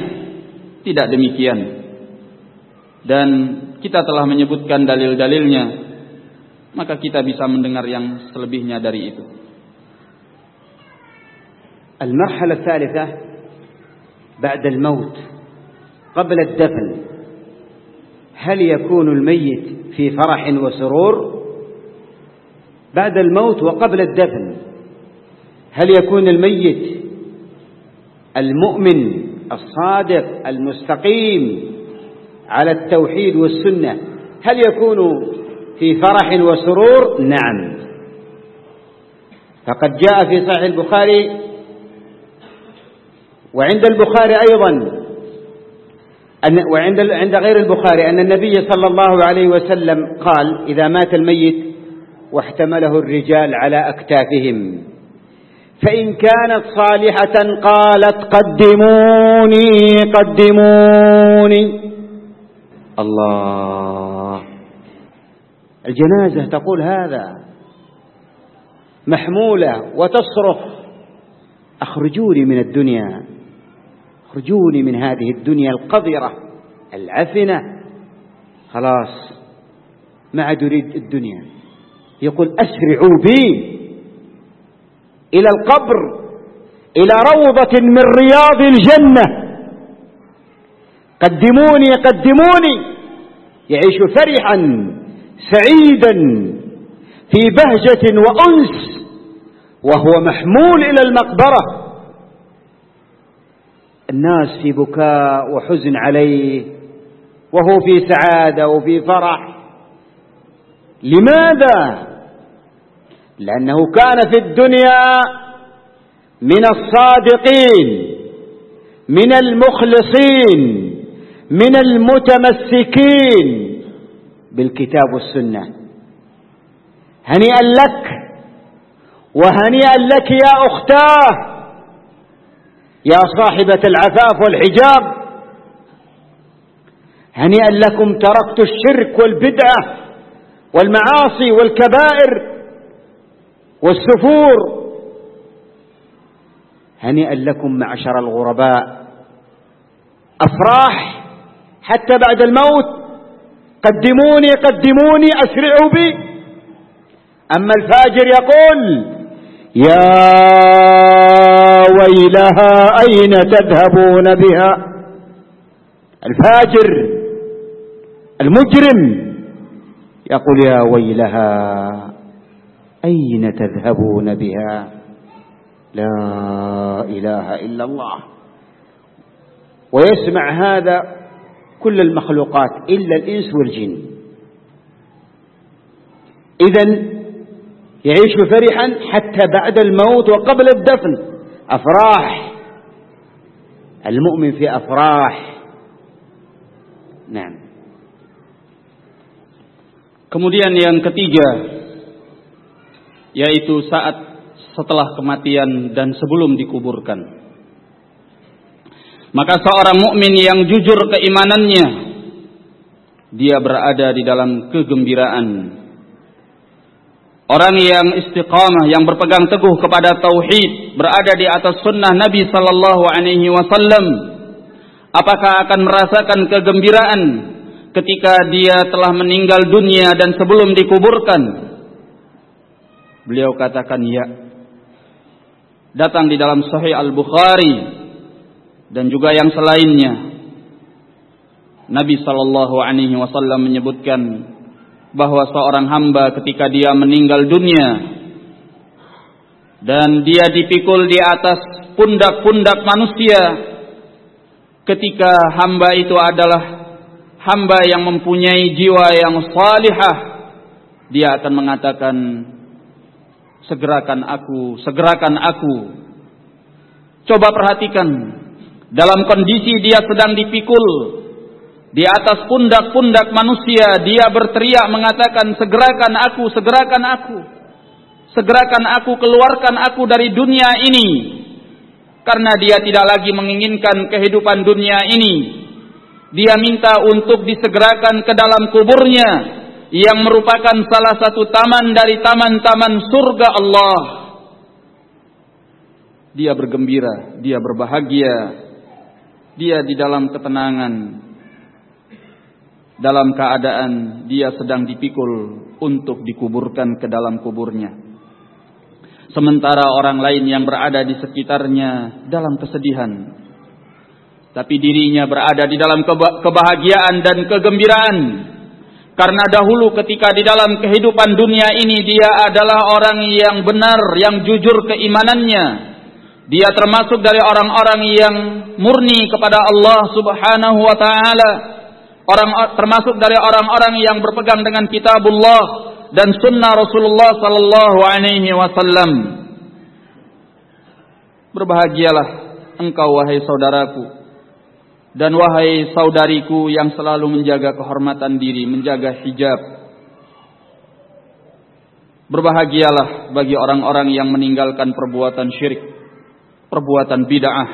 Tidak demikian. Dan kita telah menyebutkan dalil-dalilnya. Maka kita bisa mendengar yang selebihnya dari itu. المرحلة الثالثة بعد الموت قبل الدفن. هل يكون الميت في فرح وسرور بعد الموت وقبل الدفن؟ هل يكون الميت المؤمن الصادق المستقيم على التوحيد والسنة؟ هل يكون في فرح وسرور؟ نعم. فقد جاء في صحيح البخاري وعند البخاري أيضا أن وعند عند غير البخاري أن النبي صلى الله عليه وسلم قال إذا مات الميت واحتمله الرجال على أكتافهم. فإن كانت صالحة قالت قدموني قدموني. الله. الجنازة تقول هذا محمولة وتصرخ أخرجوني من الدنيا. أخرجوني من هذه الدنيا القذرة العفنة. خلاص ما عاد يريد الدنيا. يقول أسرعوا بي إلى القبر إلى روضة من رياض الجنة. قدموني قدموني. يعيش فرحا سعيدا في بهجة وأنس وهو محمول إلى المقبرة. الناس في بكاء وحزن عليه وهو في سعادة وفي فرح. لماذا؟ لأنه كان في الدنيا من الصادقين من المخلصين من المتمسكين بالكتاب والسنة. هنيئا لك وهنيئا لك يا أختاه. يا صاحبة العفاف والحجاب. هنيئا لكم تركت الشرك والبدعة والمعاصي والكبائر والسفور. هنيئا لكم معشر الغرباء. أفراح حتى بعد الموت. قدموني قدموني أسرعوا بي. أما الفاجر يقول يا ويلها أين تذهبون بها؟ الفاجر المجرم. يقول يا ويلها أين تذهبون بها؟ لا إله إلا الله. ويسمع هذا كل المخلوقات إلا الإنس والجن. إذا يعيش فرحا حتى بعد الموت وقبل الدفن أفراح المؤمن في أفراح نعم Kemudian yang ketiga yaitu saat setelah kematian dan sebelum dikuburkan. Maka seorang mukmin yang jujur keimanannya dia berada di dalam kegembiraan. Orang yang istiqamah, yang berpegang teguh kepada tauhid, berada di atas sunnah Nabi sallallahu alaihi wasallam, apakah akan merasakan kegembiraan ketika dia telah meninggal dunia dan sebelum dikuburkan? Beliau katakan ya. Datang di dalam Sahih Al-Bukhari dan juga yang selainnya Nabi sallallahu alaihi wasallam menyebutkan bahwa seorang hamba ketika dia meninggal dunia dan dia dipikul di atas pundak-pundak manusia ketika hamba itu adalah hamba yang mempunyai jiwa yang salihah dia akan mengatakan segerakan aku segerakan aku. Coba perhatikan dalam kondisi dia sedang dipikul di atas pundak-pundak manusia dia berteriak mengatakan segerakan aku, segerakan aku. Segerakan aku, keluarkan aku dari dunia ini. Karena dia tidak lagi menginginkan kehidupan dunia ini. Dia minta untuk disegerakan ke dalam kuburnya yang merupakan salah satu taman dari taman-taman surga Allah. Dia bergembira, dia berbahagia, dia di dalam ketenangan, dalam keadaan dia sedang dipikul untuk dikuburkan ke dalam kuburnya. Sementara orang lain yang berada di sekitarnya dalam kesedihan. Tapi dirinya berada di dalam kebahagiaan dan kegembiraan. Karena dahulu ketika di dalam kehidupan dunia ini dia adalah orang yang benar, yang jujur keimanannya. Dia termasuk dari orang-orang yang murni kepada Allah subhanahu wa ta'ala orang termasuk dari orang-orang yang berpegang dengan kitabullah dan sunnah Rasulullah sallallahu alaihi wasallam. Berbahagialah engkau wahai saudaraku dan wahai saudariku yang selalu menjaga kehormatan diri, menjaga hijab. Berbahagialah bagi orang-orang yang meninggalkan perbuatan syirik, perbuatan bid'ah,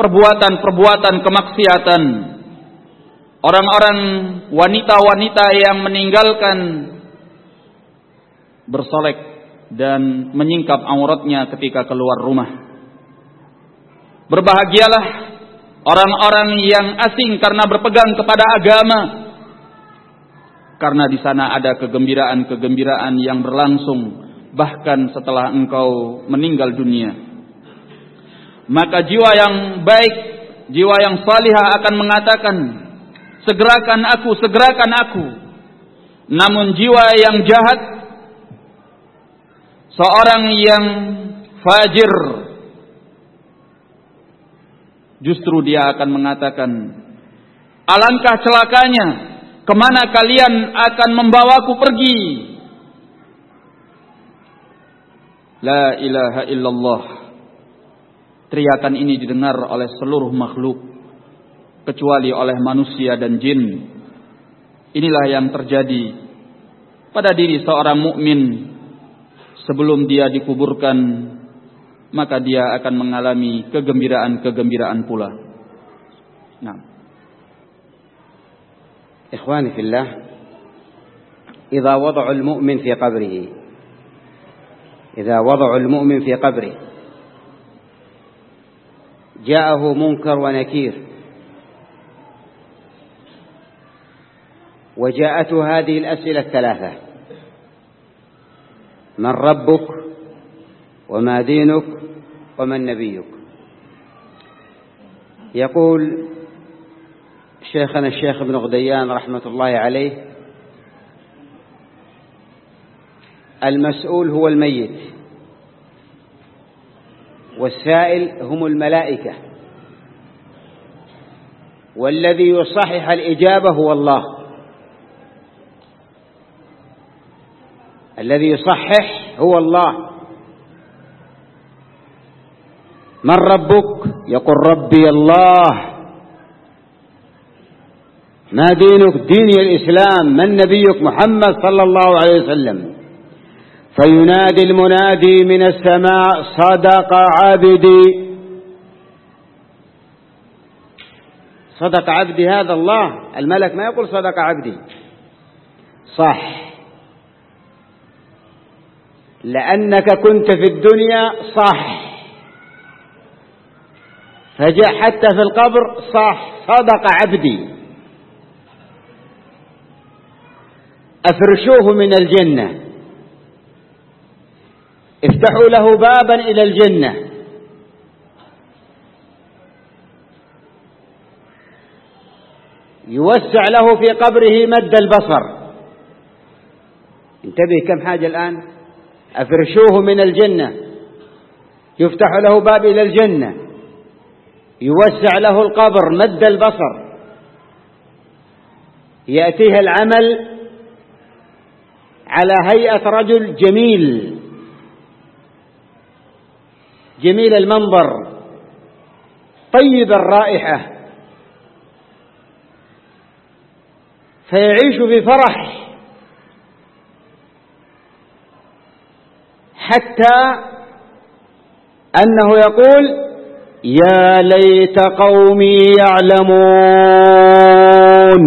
perbuatan-perbuatan kemaksiatan, orang-orang wanita-wanita yang meninggalkan bersolek dan menyingkap auratnya ketika keluar rumah. Berbahagialah orang-orang yang asing karena berpegang kepada agama. Karena di sana ada kegembiraan-kegembiraan yang berlangsung bahkan setelah engkau meninggal dunia. Maka jiwa yang baik, jiwa yang salihah akan mengatakan, segerakan aku, segerakan aku. Namun jiwa yang jahat, seorang yang fajir, justru dia akan mengatakan, alangkah celakanya, ke mana kalian akan membawaku pergi? La ilaha illallah. Teriakan ini didengar oleh seluruh makhluk kecuali oleh manusia dan jin. Inilah yang terjadi pada diri seorang mukmin sebelum dia dikuburkan maka dia akan mengalami kegembiraan-kegembiraan pula. Nah. Ikhwani fillah, idza wada'u al-mu'min fi qabrihi idza wada'u al-mu'min fi qabrihi ja'ahu munkar wa وجاءته هذه الأسئلة الثلاثة. من ربك وما دينك ومن نبيك. يقول شيخنا الشيخ ابن غديان رحمة الله عليه المسؤول هو الميت والسائل هم الملائكة. والذي يصحح الإجابة هو الله. الذي يصحح هو الله. من ربك؟ يقول ربي الله. ما دينك؟ ديني الإسلام. من نبيك؟ محمد صلى الله عليه وسلم. فينادي المنادي من السماء صدق عبدي. صدق عبدي هذا الله. الملك ما يقول صدق عبدي. صح. لأنك كنت في الدنيا صح فجاء حتى في القبر صح صدق عبدي. أفرشوه من الجنة. افتحوا له بابا إلى الجنة. يوسع له في قبره مد البصر. انتبه كم حاجة الآن؟ أفرشوه من الجنة. يفتح له باب إلى الجنة. يوسع له القبر مد البصر. يأتيه العمل على هيئة رجل جميل. جميل المنظر. طيب الرائحة. فيعيش بفرح. حتى أنه يقول يا ليت قومي يعلمون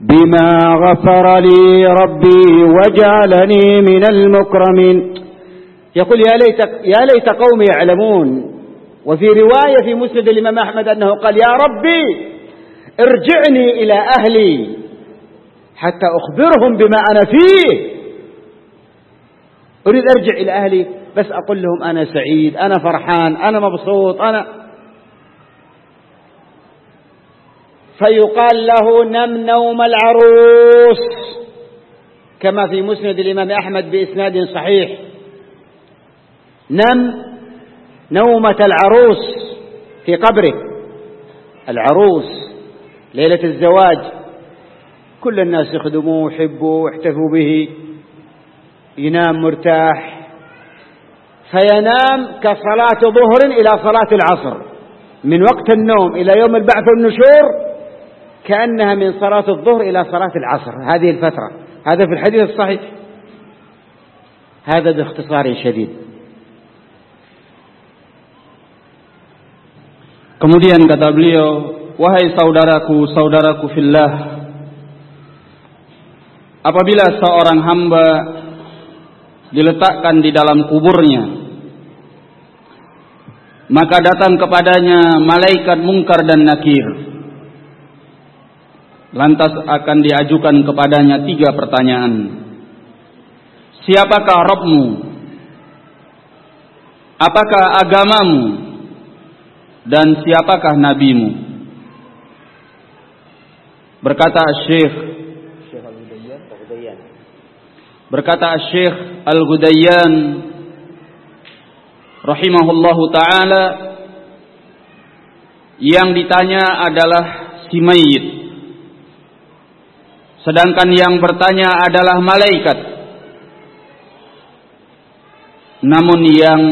بما غفر لي ربي وجعلني من المكرمين. يقول يا ليت يا ليت قومي يعلمون. وفي رواية في مسند الإمام أحمد أنه قال يا ربي ارجعني إلى أهلي حتى أخبرهم بما أنا فيه. أريد أرجع إلى أهلي بس أقول لهم أنا سعيد أنا فرحان أنا مبسوط أنا فيقال له نم نوم العروس كما في مسند الإمام أحمد بإسناد صحيح. نم نومة العروس في قبره. العروس ليلة الزواج. كل الناس يخدموه ويحبوه ويحتفوا به. ينام مرتاح فينام كصلاة ظهر إلى صلاة العصر. من وقت النوم إلى يوم البعث والنشور كأنها من صلاة الظهر إلى صلاة العصر. هذه الفترة. هذا في الحديث الصحيح. هذا باختصار شديد. Kemudian kata beliau, wahai saudaraku, saudaraku fillah, apabila seorang hamba diletakkan di dalam kuburnya, maka datang kepadanya malaikat mungkar dan nakir. Lantas akan diajukan kepadanya tiga pertanyaan. Siapakah Rabbmu? Apakah agamamu? Dan siapakah nabimu? Berkata Syekh Berkata Syekh Al-Ghudayyan rahimahullahu taala yang ditanya adalah si mayit. Sedangkan yang bertanya adalah malaikat. Namun yang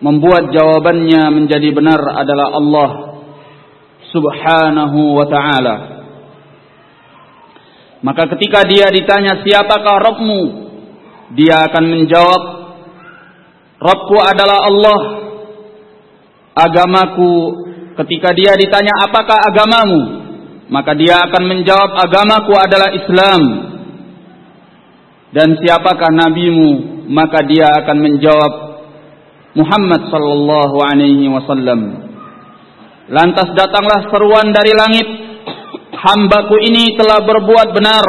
membuat jawabannya menjadi benar adalah Allah Subhanahu wa taala maka ketika dia ditanya siapakah Rabbmu? Dia akan menjawab Rabbku adalah Allah. Agamaku ketika dia ditanya apakah agamamu? Maka dia akan menjawab agamaku adalah Islam. Dan siapakah nabimu? Maka dia akan menjawab Muhammad sallallahu alaihi wasallam. Lantas datanglah seruan dari langit hambaku ini telah berbuat benar.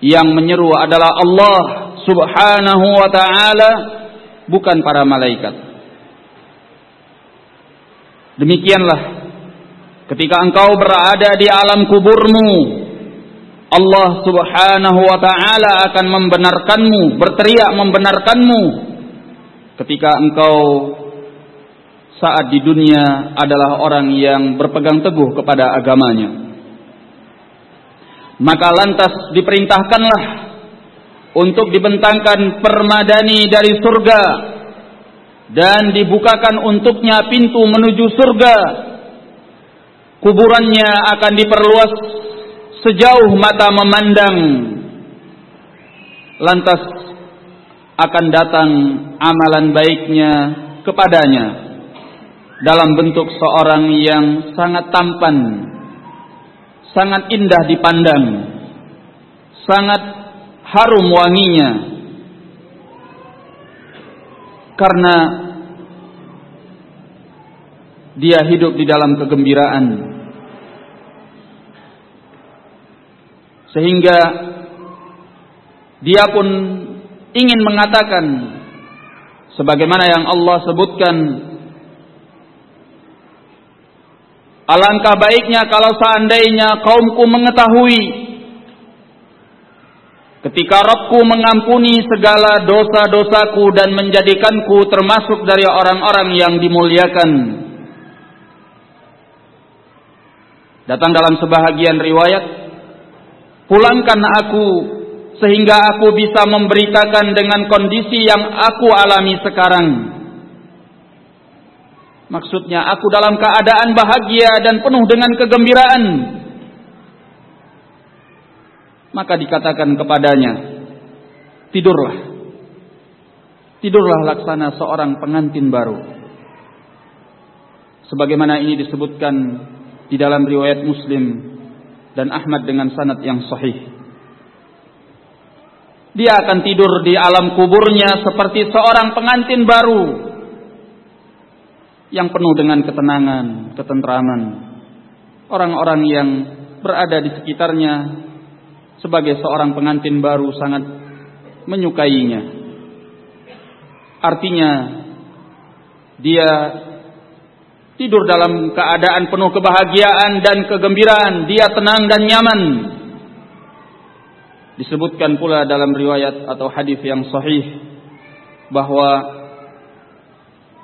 Yang menyeru adalah Allah subhanahu wa ta'ala bukan para malaikat. Demikianlah ketika engkau berada di alam kuburmu Allah subhanahu wa ta'ala akan membenarkanmu berteriak membenarkanmu. Ketika engkau saat di dunia adalah orang yang berpegang teguh kepada agamanya. Maka lantas diperintahkanlah untuk dibentangkan permadani dari surga dan dibukakan untuknya pintu menuju surga. Kuburannya akan diperluas sejauh mata memandang. Lantas akan datang amalan baiknya kepadanya dalam bentuk seorang yang sangat tampan, sangat indah dipandang, sangat harum wanginya. Karena dia hidup di dalam kegembiraan. Sehingga dia pun ingin mengatakan sebagaimana yang Allah sebutkan Alangkah baiknya kalau seandainya kaumku mengetahui ketika Rabbku mengampuni segala dosa-dosaku dan menjadikanku termasuk dari orang-orang yang dimuliakan. Datang dalam sebahagian riwayat, pulangkan aku sehingga aku bisa memberitakan dengan kondisi yang aku alami sekarang. Maksudnya aku dalam keadaan bahagia dan penuh dengan kegembiraan. Maka dikatakan kepadanya, tidurlah. Tidurlah laksana seorang pengantin baru. Sebagaimana ini disebutkan di dalam riwayat Muslim dan Ahmad dengan sanad yang sahih. Dia akan tidur di alam kuburnya seperti seorang pengantin baru yang penuh dengan ketenangan, ketentraman. Orang-orang yang berada di sekitarnya sebagai seorang pengantin baru sangat menyukainya. Artinya dia tidur dalam keadaan penuh kebahagiaan dan kegembiraan, dia tenang dan nyaman. Disebutkan pula dalam riwayat atau hadis yang sahih bahwa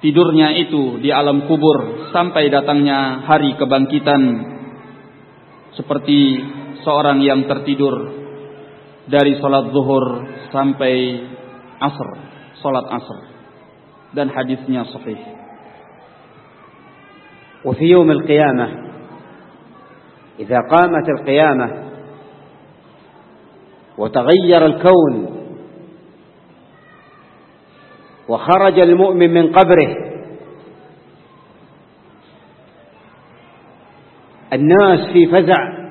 tidurnya itu di alam kubur sampai datangnya hari kebangkitan seperti seorang yang tertidur dari salat zuhur sampai asr, salat asr dan hadisnya sahih. وفي يوم القيامة إذا قامت القيامة وتغير الكون وخرج المؤمن من قبره. الناس في فزع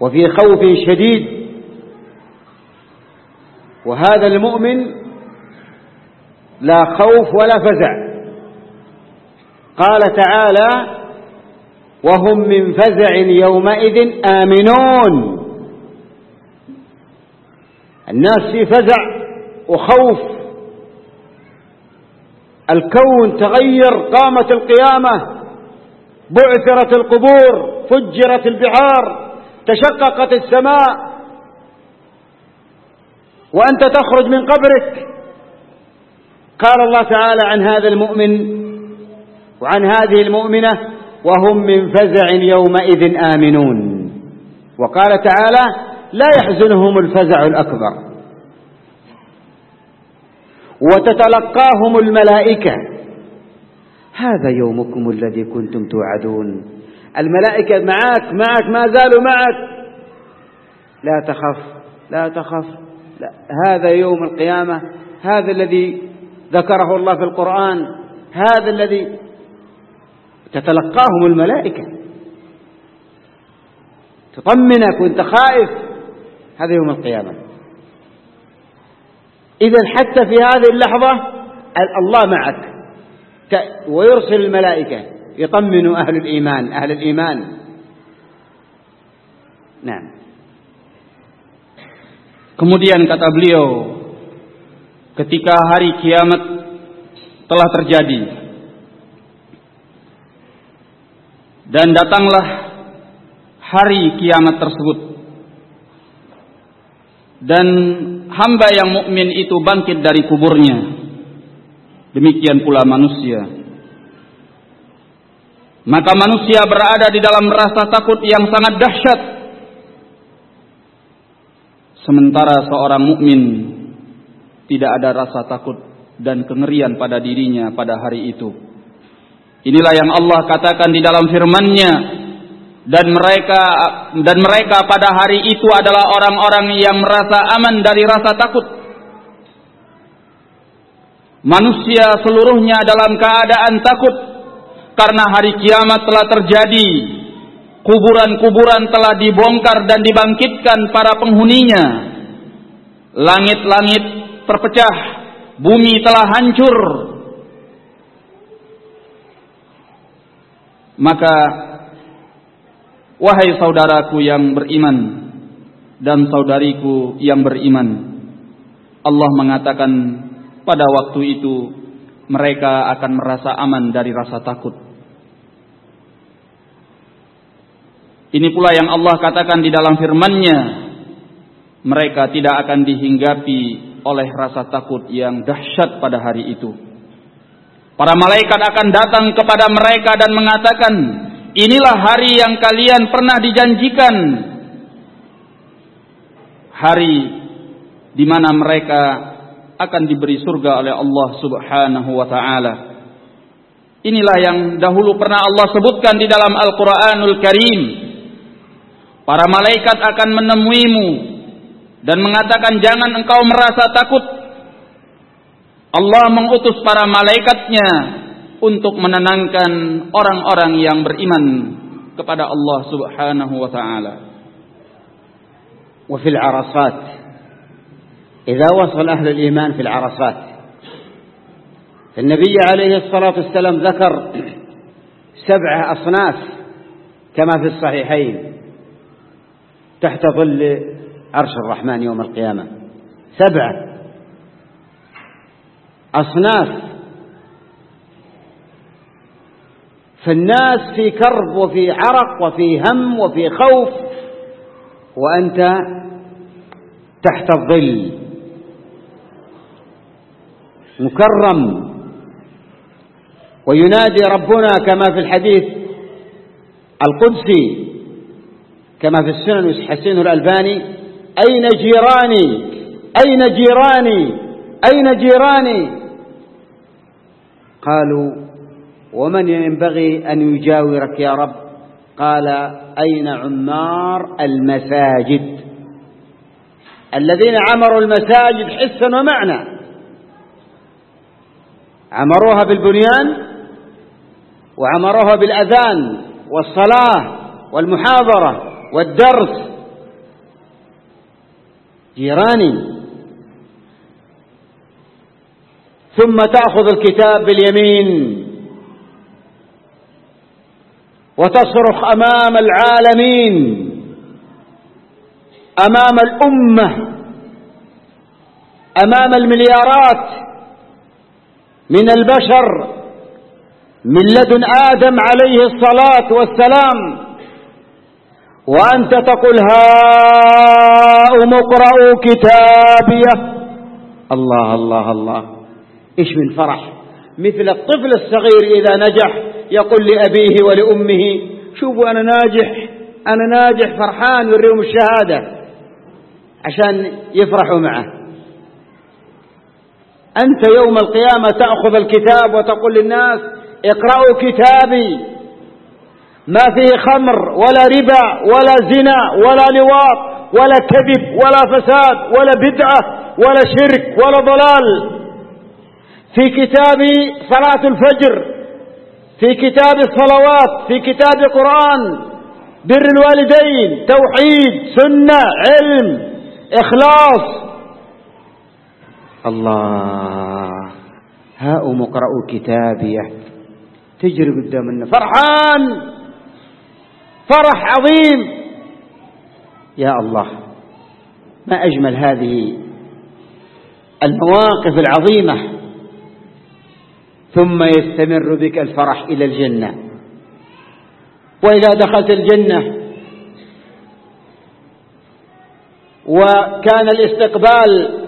وفي خوف شديد. وهذا المؤمن لا خوف ولا فزع. قال تعالى وهم من فزع يومئذ آمنون. الناس في فزع وخوف. الكون تغير قامت القيامة بعثرت القبور فجرت البحار تشققت السماء. وأنت تخرج من قبرك. قال الله تعالى عن هذا المؤمن وعن هذه المؤمنة وهم من فزع يومئذ آمنون. وقال تعالى لا يحزنهم الفزع الأكبر. وتتلقاهم الملائكة. هذا يومكم الذي كنتم توعدون. الملائكة معك معك ما زالوا معك. لا تخف لا تخف. لا هذا يوم القيامة. هذا الذي ذكره الله في القرآن. هذا الذي تتلقاهم الملائكة. تطمنك وانت خائف. هذا يوم القيامة. إذا حتى في هذه اللحظة الله معك ويرسل الملائكة يطمن أهل الإيمان أهل الإيمان نعم Kemudian kata beliau ketika hari kiamat telah terjadi dan datanglah hari kiamat tersebut dan hamba yang mukmin itu bangkit dari kuburnya. Demikian pula manusia. Maka manusia berada di dalam rasa takut yang sangat dahsyat. Sementara seorang mukmin tidak ada rasa takut dan kengerian pada dirinya pada hari itu. Inilah yang Allah katakan di dalam firman-Nya, dan mereka dan mereka pada hari itu adalah orang-orang yang merasa aman dari rasa takut. manusia seluruhnya dalam keadaan takut karena hari kiamat telah terjadi. Kuburan-kuburan telah dibongkar dan dibangkitkan para penghuninya. Langit-langit terpecah bumi telah hancur. Maka wahai saudaraku yang beriman dan saudariku yang beriman Allah mengatakan pada waktu itu mereka akan merasa aman dari rasa takut. Ini pula yang Allah katakan di dalam firman-Nya, mereka tidak akan dihinggapi oleh rasa takut yang dahsyat pada hari itu. Para malaikat akan datang kepada mereka dan mengatakan, "Inilah hari yang kalian pernah dijanjikan." Hari di mana mereka akan diberi surga oleh Allah Subhanahu wa taala. Inilah yang dahulu pernah Allah sebutkan di dalam Al-Qur'anul Karim. Para malaikat akan menemuimu dan mengatakan jangan engkau merasa takut. Allah mengutus para malaikatnya untuk menenangkan orang-orang yang beriman kepada Allah Subhanahu wa taala. وفي العرصات إذا وصل أهل الإيمان في العرصات النبي عليه الصلاة والسلام ذكر سبعة أصناف كما في الصحيحين تحت ظل عرش الرحمن يوم القيامة سبعة أصناف فالناس في كرب وفي عرق وفي هم وفي خوف وأنت تحت الظل. مكرم. وينادي ربنا كما في الحديث القدسي كما في السنن يحسنه الألباني أين جيراني؟ أين جيراني؟ أين جيراني؟ قالوا ومن ينبغي أن يجاورك يا رب؟ قال أين عمار المساجد؟ الذين عمروا المساجد حسا ومعنى. عمروها بالبنيان وعمروها بالأذان والصلاة والمحاضرة والدرس. جيراني. ثم تأخذ الكتاب باليمين. وتصرخ أمام العالمين أمام الأمة أمام المليارات من البشر من لدن آدم عليه الصلاة والسلام. وأنت تقول هاؤم اقرأوا كتابيه الله الله الله. إيش من فرح؟ مثل الطفل الصغير إذا نجح. يقول لأبيه ولأمه شوفوا أنا ناجح أنا ناجح فرحان يوريهم الشهادة. عشان يفرحوا معه. أنت يوم القيامة تأخذ الكتاب وتقول للناس اقرأوا كتابي. ما فيه خمر ولا ربا ولا زنا ولا لواط ولا كذب ولا فساد ولا بدعة ولا شرك ولا ضلال. في كتاب صلاة الفجر في كتاب الصلوات في كتاب قرآن بر الوالدين توحيد سنة علم إخلاص. الله هاؤم اقرأوا كتابيه تجري قدامنا فرحان فرح عظيم. يا الله ما أجمل هذه المواقف العظيمة ثم يستمر بك الفرح إلى الجنة. وإذا دخلت الجنة وكان الاستقبال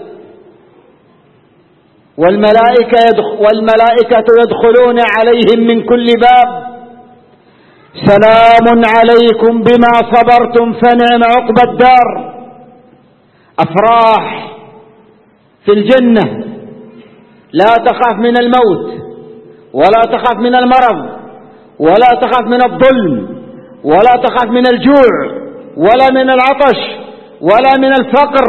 والملائكة, يدخ والملائكة يدخلون عليهم من كل باب سلام عليكم بما صبرتم فنعم عقب الدار. أفراح في الجنة لا تخاف من الموت. ولا تخاف من المرض ولا تخاف من الظلم ولا تخاف من الجوع ولا من العطش ولا من الفقر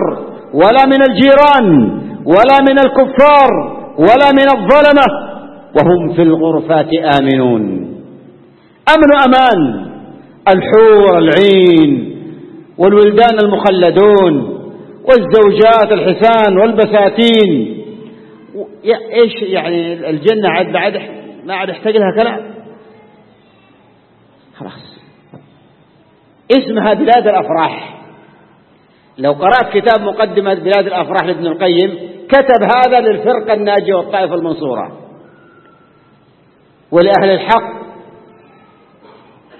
ولا من الجيران ولا من الكفار ولا من الظلمة. وهم في الغرفات آمنون. أمن أمان الحور العين والولدان المخلدون والزوجات الحسان والبساتين. إيش يعني الجنة عاد بعد ما عاد يحتاج لها كلام. خلاص. اسمها بلاد الأفراح. لو قرأت كتاب مقدمة بلاد الأفراح لابن القيم كتب هذا للفرقة الناجية والطائفة المنصورة. ولأهل الحق.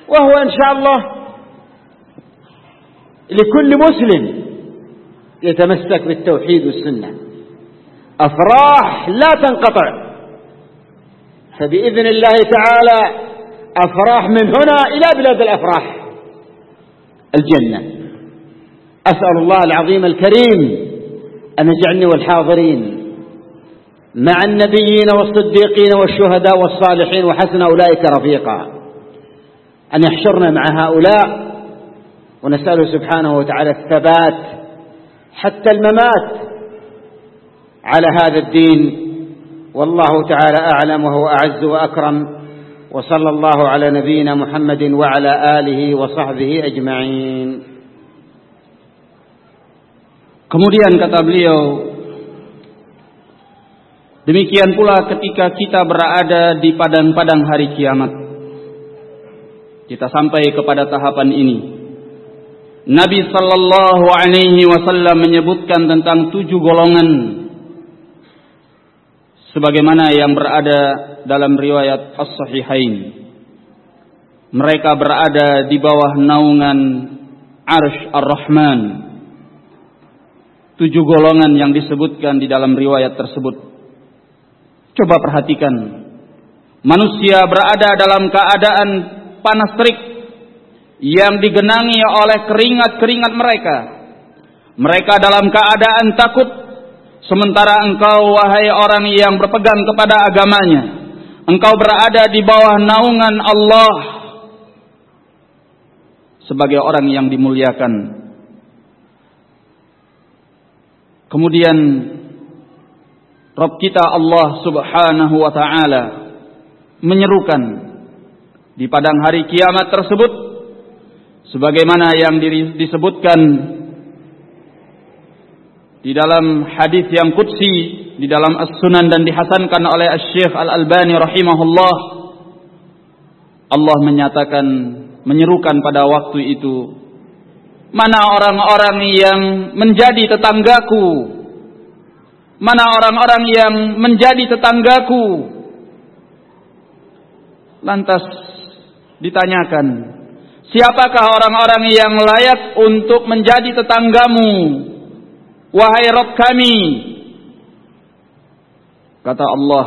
وهو إن شاء الله لكل مسلم يتمسك بالتوحيد والسنة. أفراح لا تنقطع. فبإذن الله تعالى أفراح من هنا إلى بلاد الأفراح. الجنة. أسأل الله العظيم الكريم أن يجعلني والحاضرين مع النبيين والصديقين والشهداء والصالحين وحسن أولئك رفيقا. أن يحشرنا مع هؤلاء ونسأله سبحانه وتعالى الثبات حتى الممات على هذا الدين والله تعالى أعلم وهو أعز وأكرم وصلى الله على نبينا محمد وعلى آله وصحبه أجمعين Kemudian kata beliau, demikian pula ketika kita berada di padang-padang hari kiamat. Kita sampai kepada tahapan ini. Nabi sallallahu alaihi wasallam menyebutkan tentang tujuh golongan sebagaimana yang berada dalam riwayat As-Sahihain. Mereka berada di bawah naungan Arsh Ar-Rahman tujuh golongan yang disebutkan di dalam riwayat tersebut. Coba perhatikan. Manusia berada dalam keadaan panas terik yang digenangi oleh keringat-keringat mereka. Mereka dalam keadaan takut sementara engkau wahai orang yang berpegang kepada agamanya, engkau berada di bawah naungan Allah sebagai orang yang dimuliakan. Kemudian Rabb kita Allah Subhanahu wa taala menyerukan di padang hari kiamat tersebut sebagaimana yang disebutkan di dalam hadis yang qudsi di dalam As-Sunan dan dihasankan oleh Asy-Syaikh Al-Albani rahimahullah Allah menyatakan menyerukan pada waktu itu Mana orang-orang yang menjadi tetanggaku? Mana orang-orang yang menjadi tetanggaku? Lantas ditanyakan, siapakah orang-orang yang layak untuk menjadi tetanggamu? Wahai Rabb kami. Kata Allah,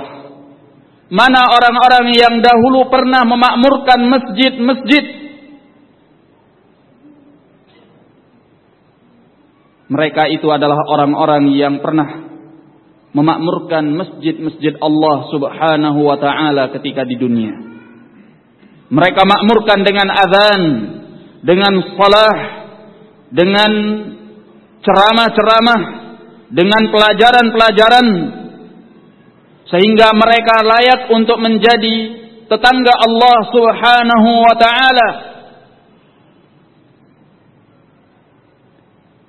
mana orang-orang yang dahulu pernah memakmurkan masjid-masjid Mereka itu adalah orang-orang yang pernah memakmurkan masjid-masjid Allah Subhanahu wa taala ketika di dunia. Mereka makmurkan dengan azan, dengan salah, dengan ceramah-ceramah, dengan pelajaran-pelajaran sehingga mereka layak untuk menjadi tetangga Allah Subhanahu wa taala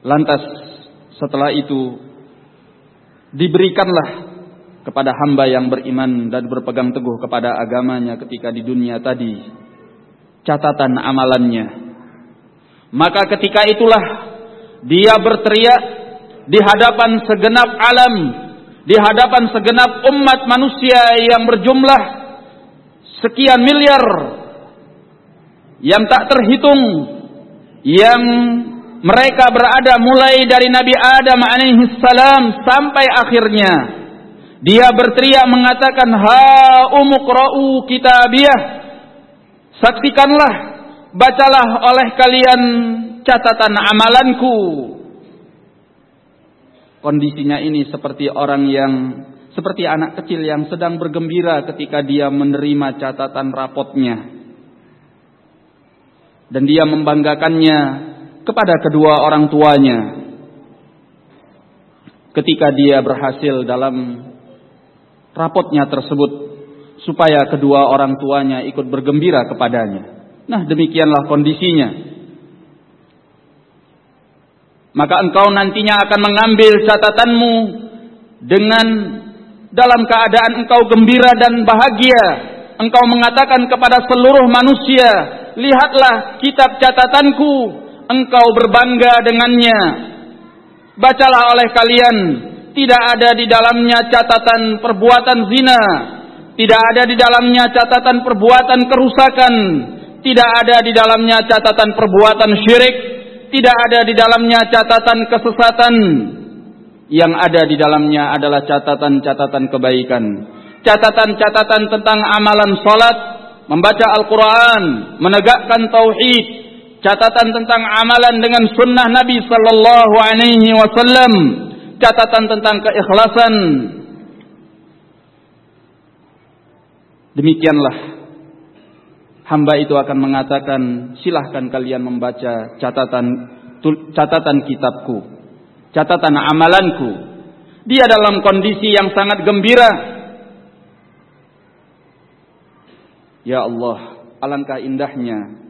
Lantas setelah itu diberikanlah kepada hamba yang beriman dan berpegang teguh kepada agamanya ketika di dunia tadi catatan amalannya. Maka ketika itulah dia berteriak di hadapan segenap alam, di hadapan segenap umat manusia yang berjumlah sekian miliar yang tak terhitung yang mereka berada mulai dari Nabi Adam alaihi salam sampai akhirnya. Dia berteriak mengatakan ha umqra'u kitabiyah saksikanlah bacalah oleh kalian catatan amalanku kondisinya ini seperti orang yang seperti anak kecil yang sedang bergembira ketika dia menerima catatan rapotnya dan dia membanggakannya kepada kedua orang tuanya ketika dia berhasil dalam rapotnya tersebut supaya kedua orang tuanya ikut bergembira kepadanya. Nah, demikianlah kondisinya. Maka engkau nantinya akan mengambil catatanmu dengan dalam keadaan engkau gembira dan bahagia. Engkau mengatakan kepada seluruh manusia, lihatlah kitab catatanku, engkau berbangga dengannya. Bacalah oleh kalian, tidak ada di dalamnya catatan perbuatan zina, tidak ada di dalamnya catatan perbuatan kerusakan, tidak ada di dalamnya catatan perbuatan syirik, tidak ada di dalamnya catatan kesesatan. Yang ada di dalamnya adalah catatan-catatan kebaikan. Catatan-catatan tentang amalan salat, membaca Al-Quran, menegakkan tauhid, catatan tentang amalan dengan sunnah Nabi sallallahu alaihi wasallam, catatan tentang keikhlasan. Demikianlah hamba itu akan mengatakan, silahkan kalian membaca catatan catatan kitabku, catatan amalanku. Dia dalam kondisi yang sangat gembira. Ya Allah, alangkah indahnya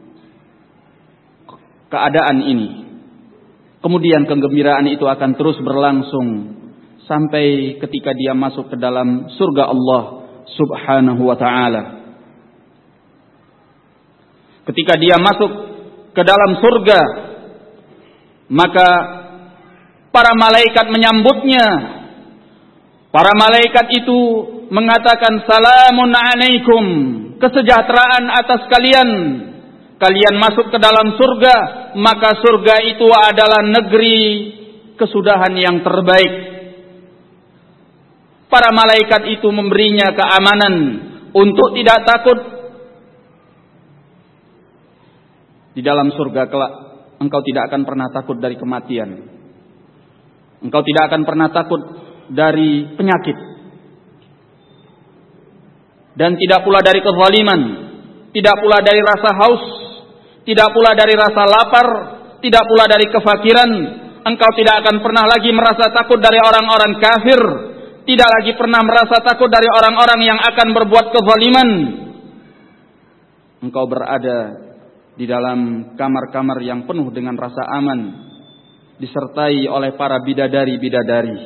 keadaan ini. Kemudian kegembiraan itu akan terus berlangsung sampai ketika dia masuk ke dalam surga Allah Subhanahu wa taala. Ketika dia masuk ke dalam surga, maka para malaikat menyambutnya. Para malaikat itu mengatakan salamun alaikum, kesejahteraan atas kalian kalian masuk ke dalam surga, maka surga itu adalah negeri kesudahan yang terbaik. Para malaikat itu memberinya keamanan untuk tidak takut di dalam surga kelak. Engkau tidak akan pernah takut dari kematian. Engkau tidak akan pernah takut dari penyakit. Dan tidak pula dari kezaliman. Tidak pula dari rasa haus tidak pula dari rasa lapar, tidak pula dari kefakiran. Engkau tidak akan pernah lagi merasa takut dari orang-orang kafir, tidak lagi pernah merasa takut dari orang-orang yang akan berbuat kezaliman. Engkau berada di dalam kamar-kamar yang penuh dengan rasa aman, disertai oleh para bidadari-bidadari,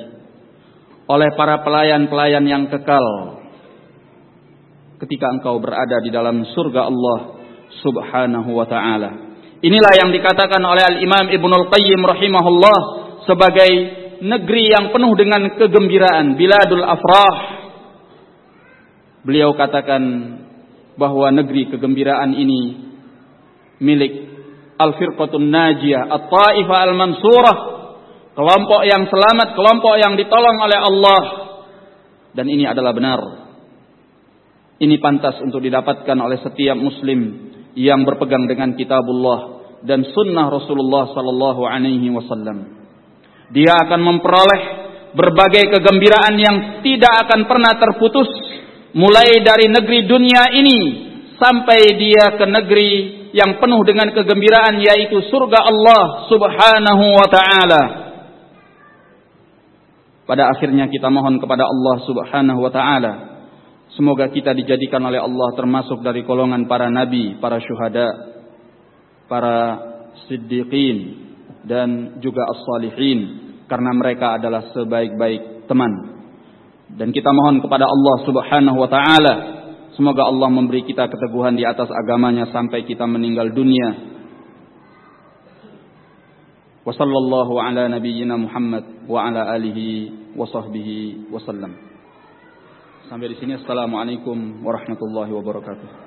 oleh para pelayan-pelayan yang kekal. Ketika engkau berada di dalam surga Allah, subhanahu wa ta'ala. Inilah yang dikatakan oleh Al-Imam Ibnul Qayyim rahimahullah sebagai negeri yang penuh dengan kegembiraan, biladul afrah. Beliau katakan bahwa negeri kegembiraan ini milik Al-Firqatun Najiyah, At-Taifah Al-Mansurah, kelompok yang selamat, kelompok yang ditolong oleh Allah. Dan ini adalah benar. Ini pantas untuk didapatkan oleh setiap muslim yang berpegang dengan kitabullah dan sunnah Rasulullah sallallahu alaihi wasallam. Dia akan memperoleh berbagai kegembiraan yang tidak akan pernah terputus mulai dari negeri dunia ini sampai dia ke negeri yang penuh dengan kegembiraan yaitu surga Allah Subhanahu wa taala. Pada akhirnya kita mohon kepada Allah Subhanahu wa taala Semoga kita dijadikan oleh Allah termasuk dari golongan para nabi, para syuhada, para siddiqin dan juga as-salihin karena mereka adalah sebaik-baik teman. Dan kita mohon kepada Allah Subhanahu wa taala semoga Allah memberi kita keteguhan di atas agamanya sampai kita meninggal dunia. Wa sallallahu ala nabiyyina Muhammad wa ala alihi wa sahbihi wasallam. Sampai di sini assalamualaikum warahmatullahi wabarakatuh.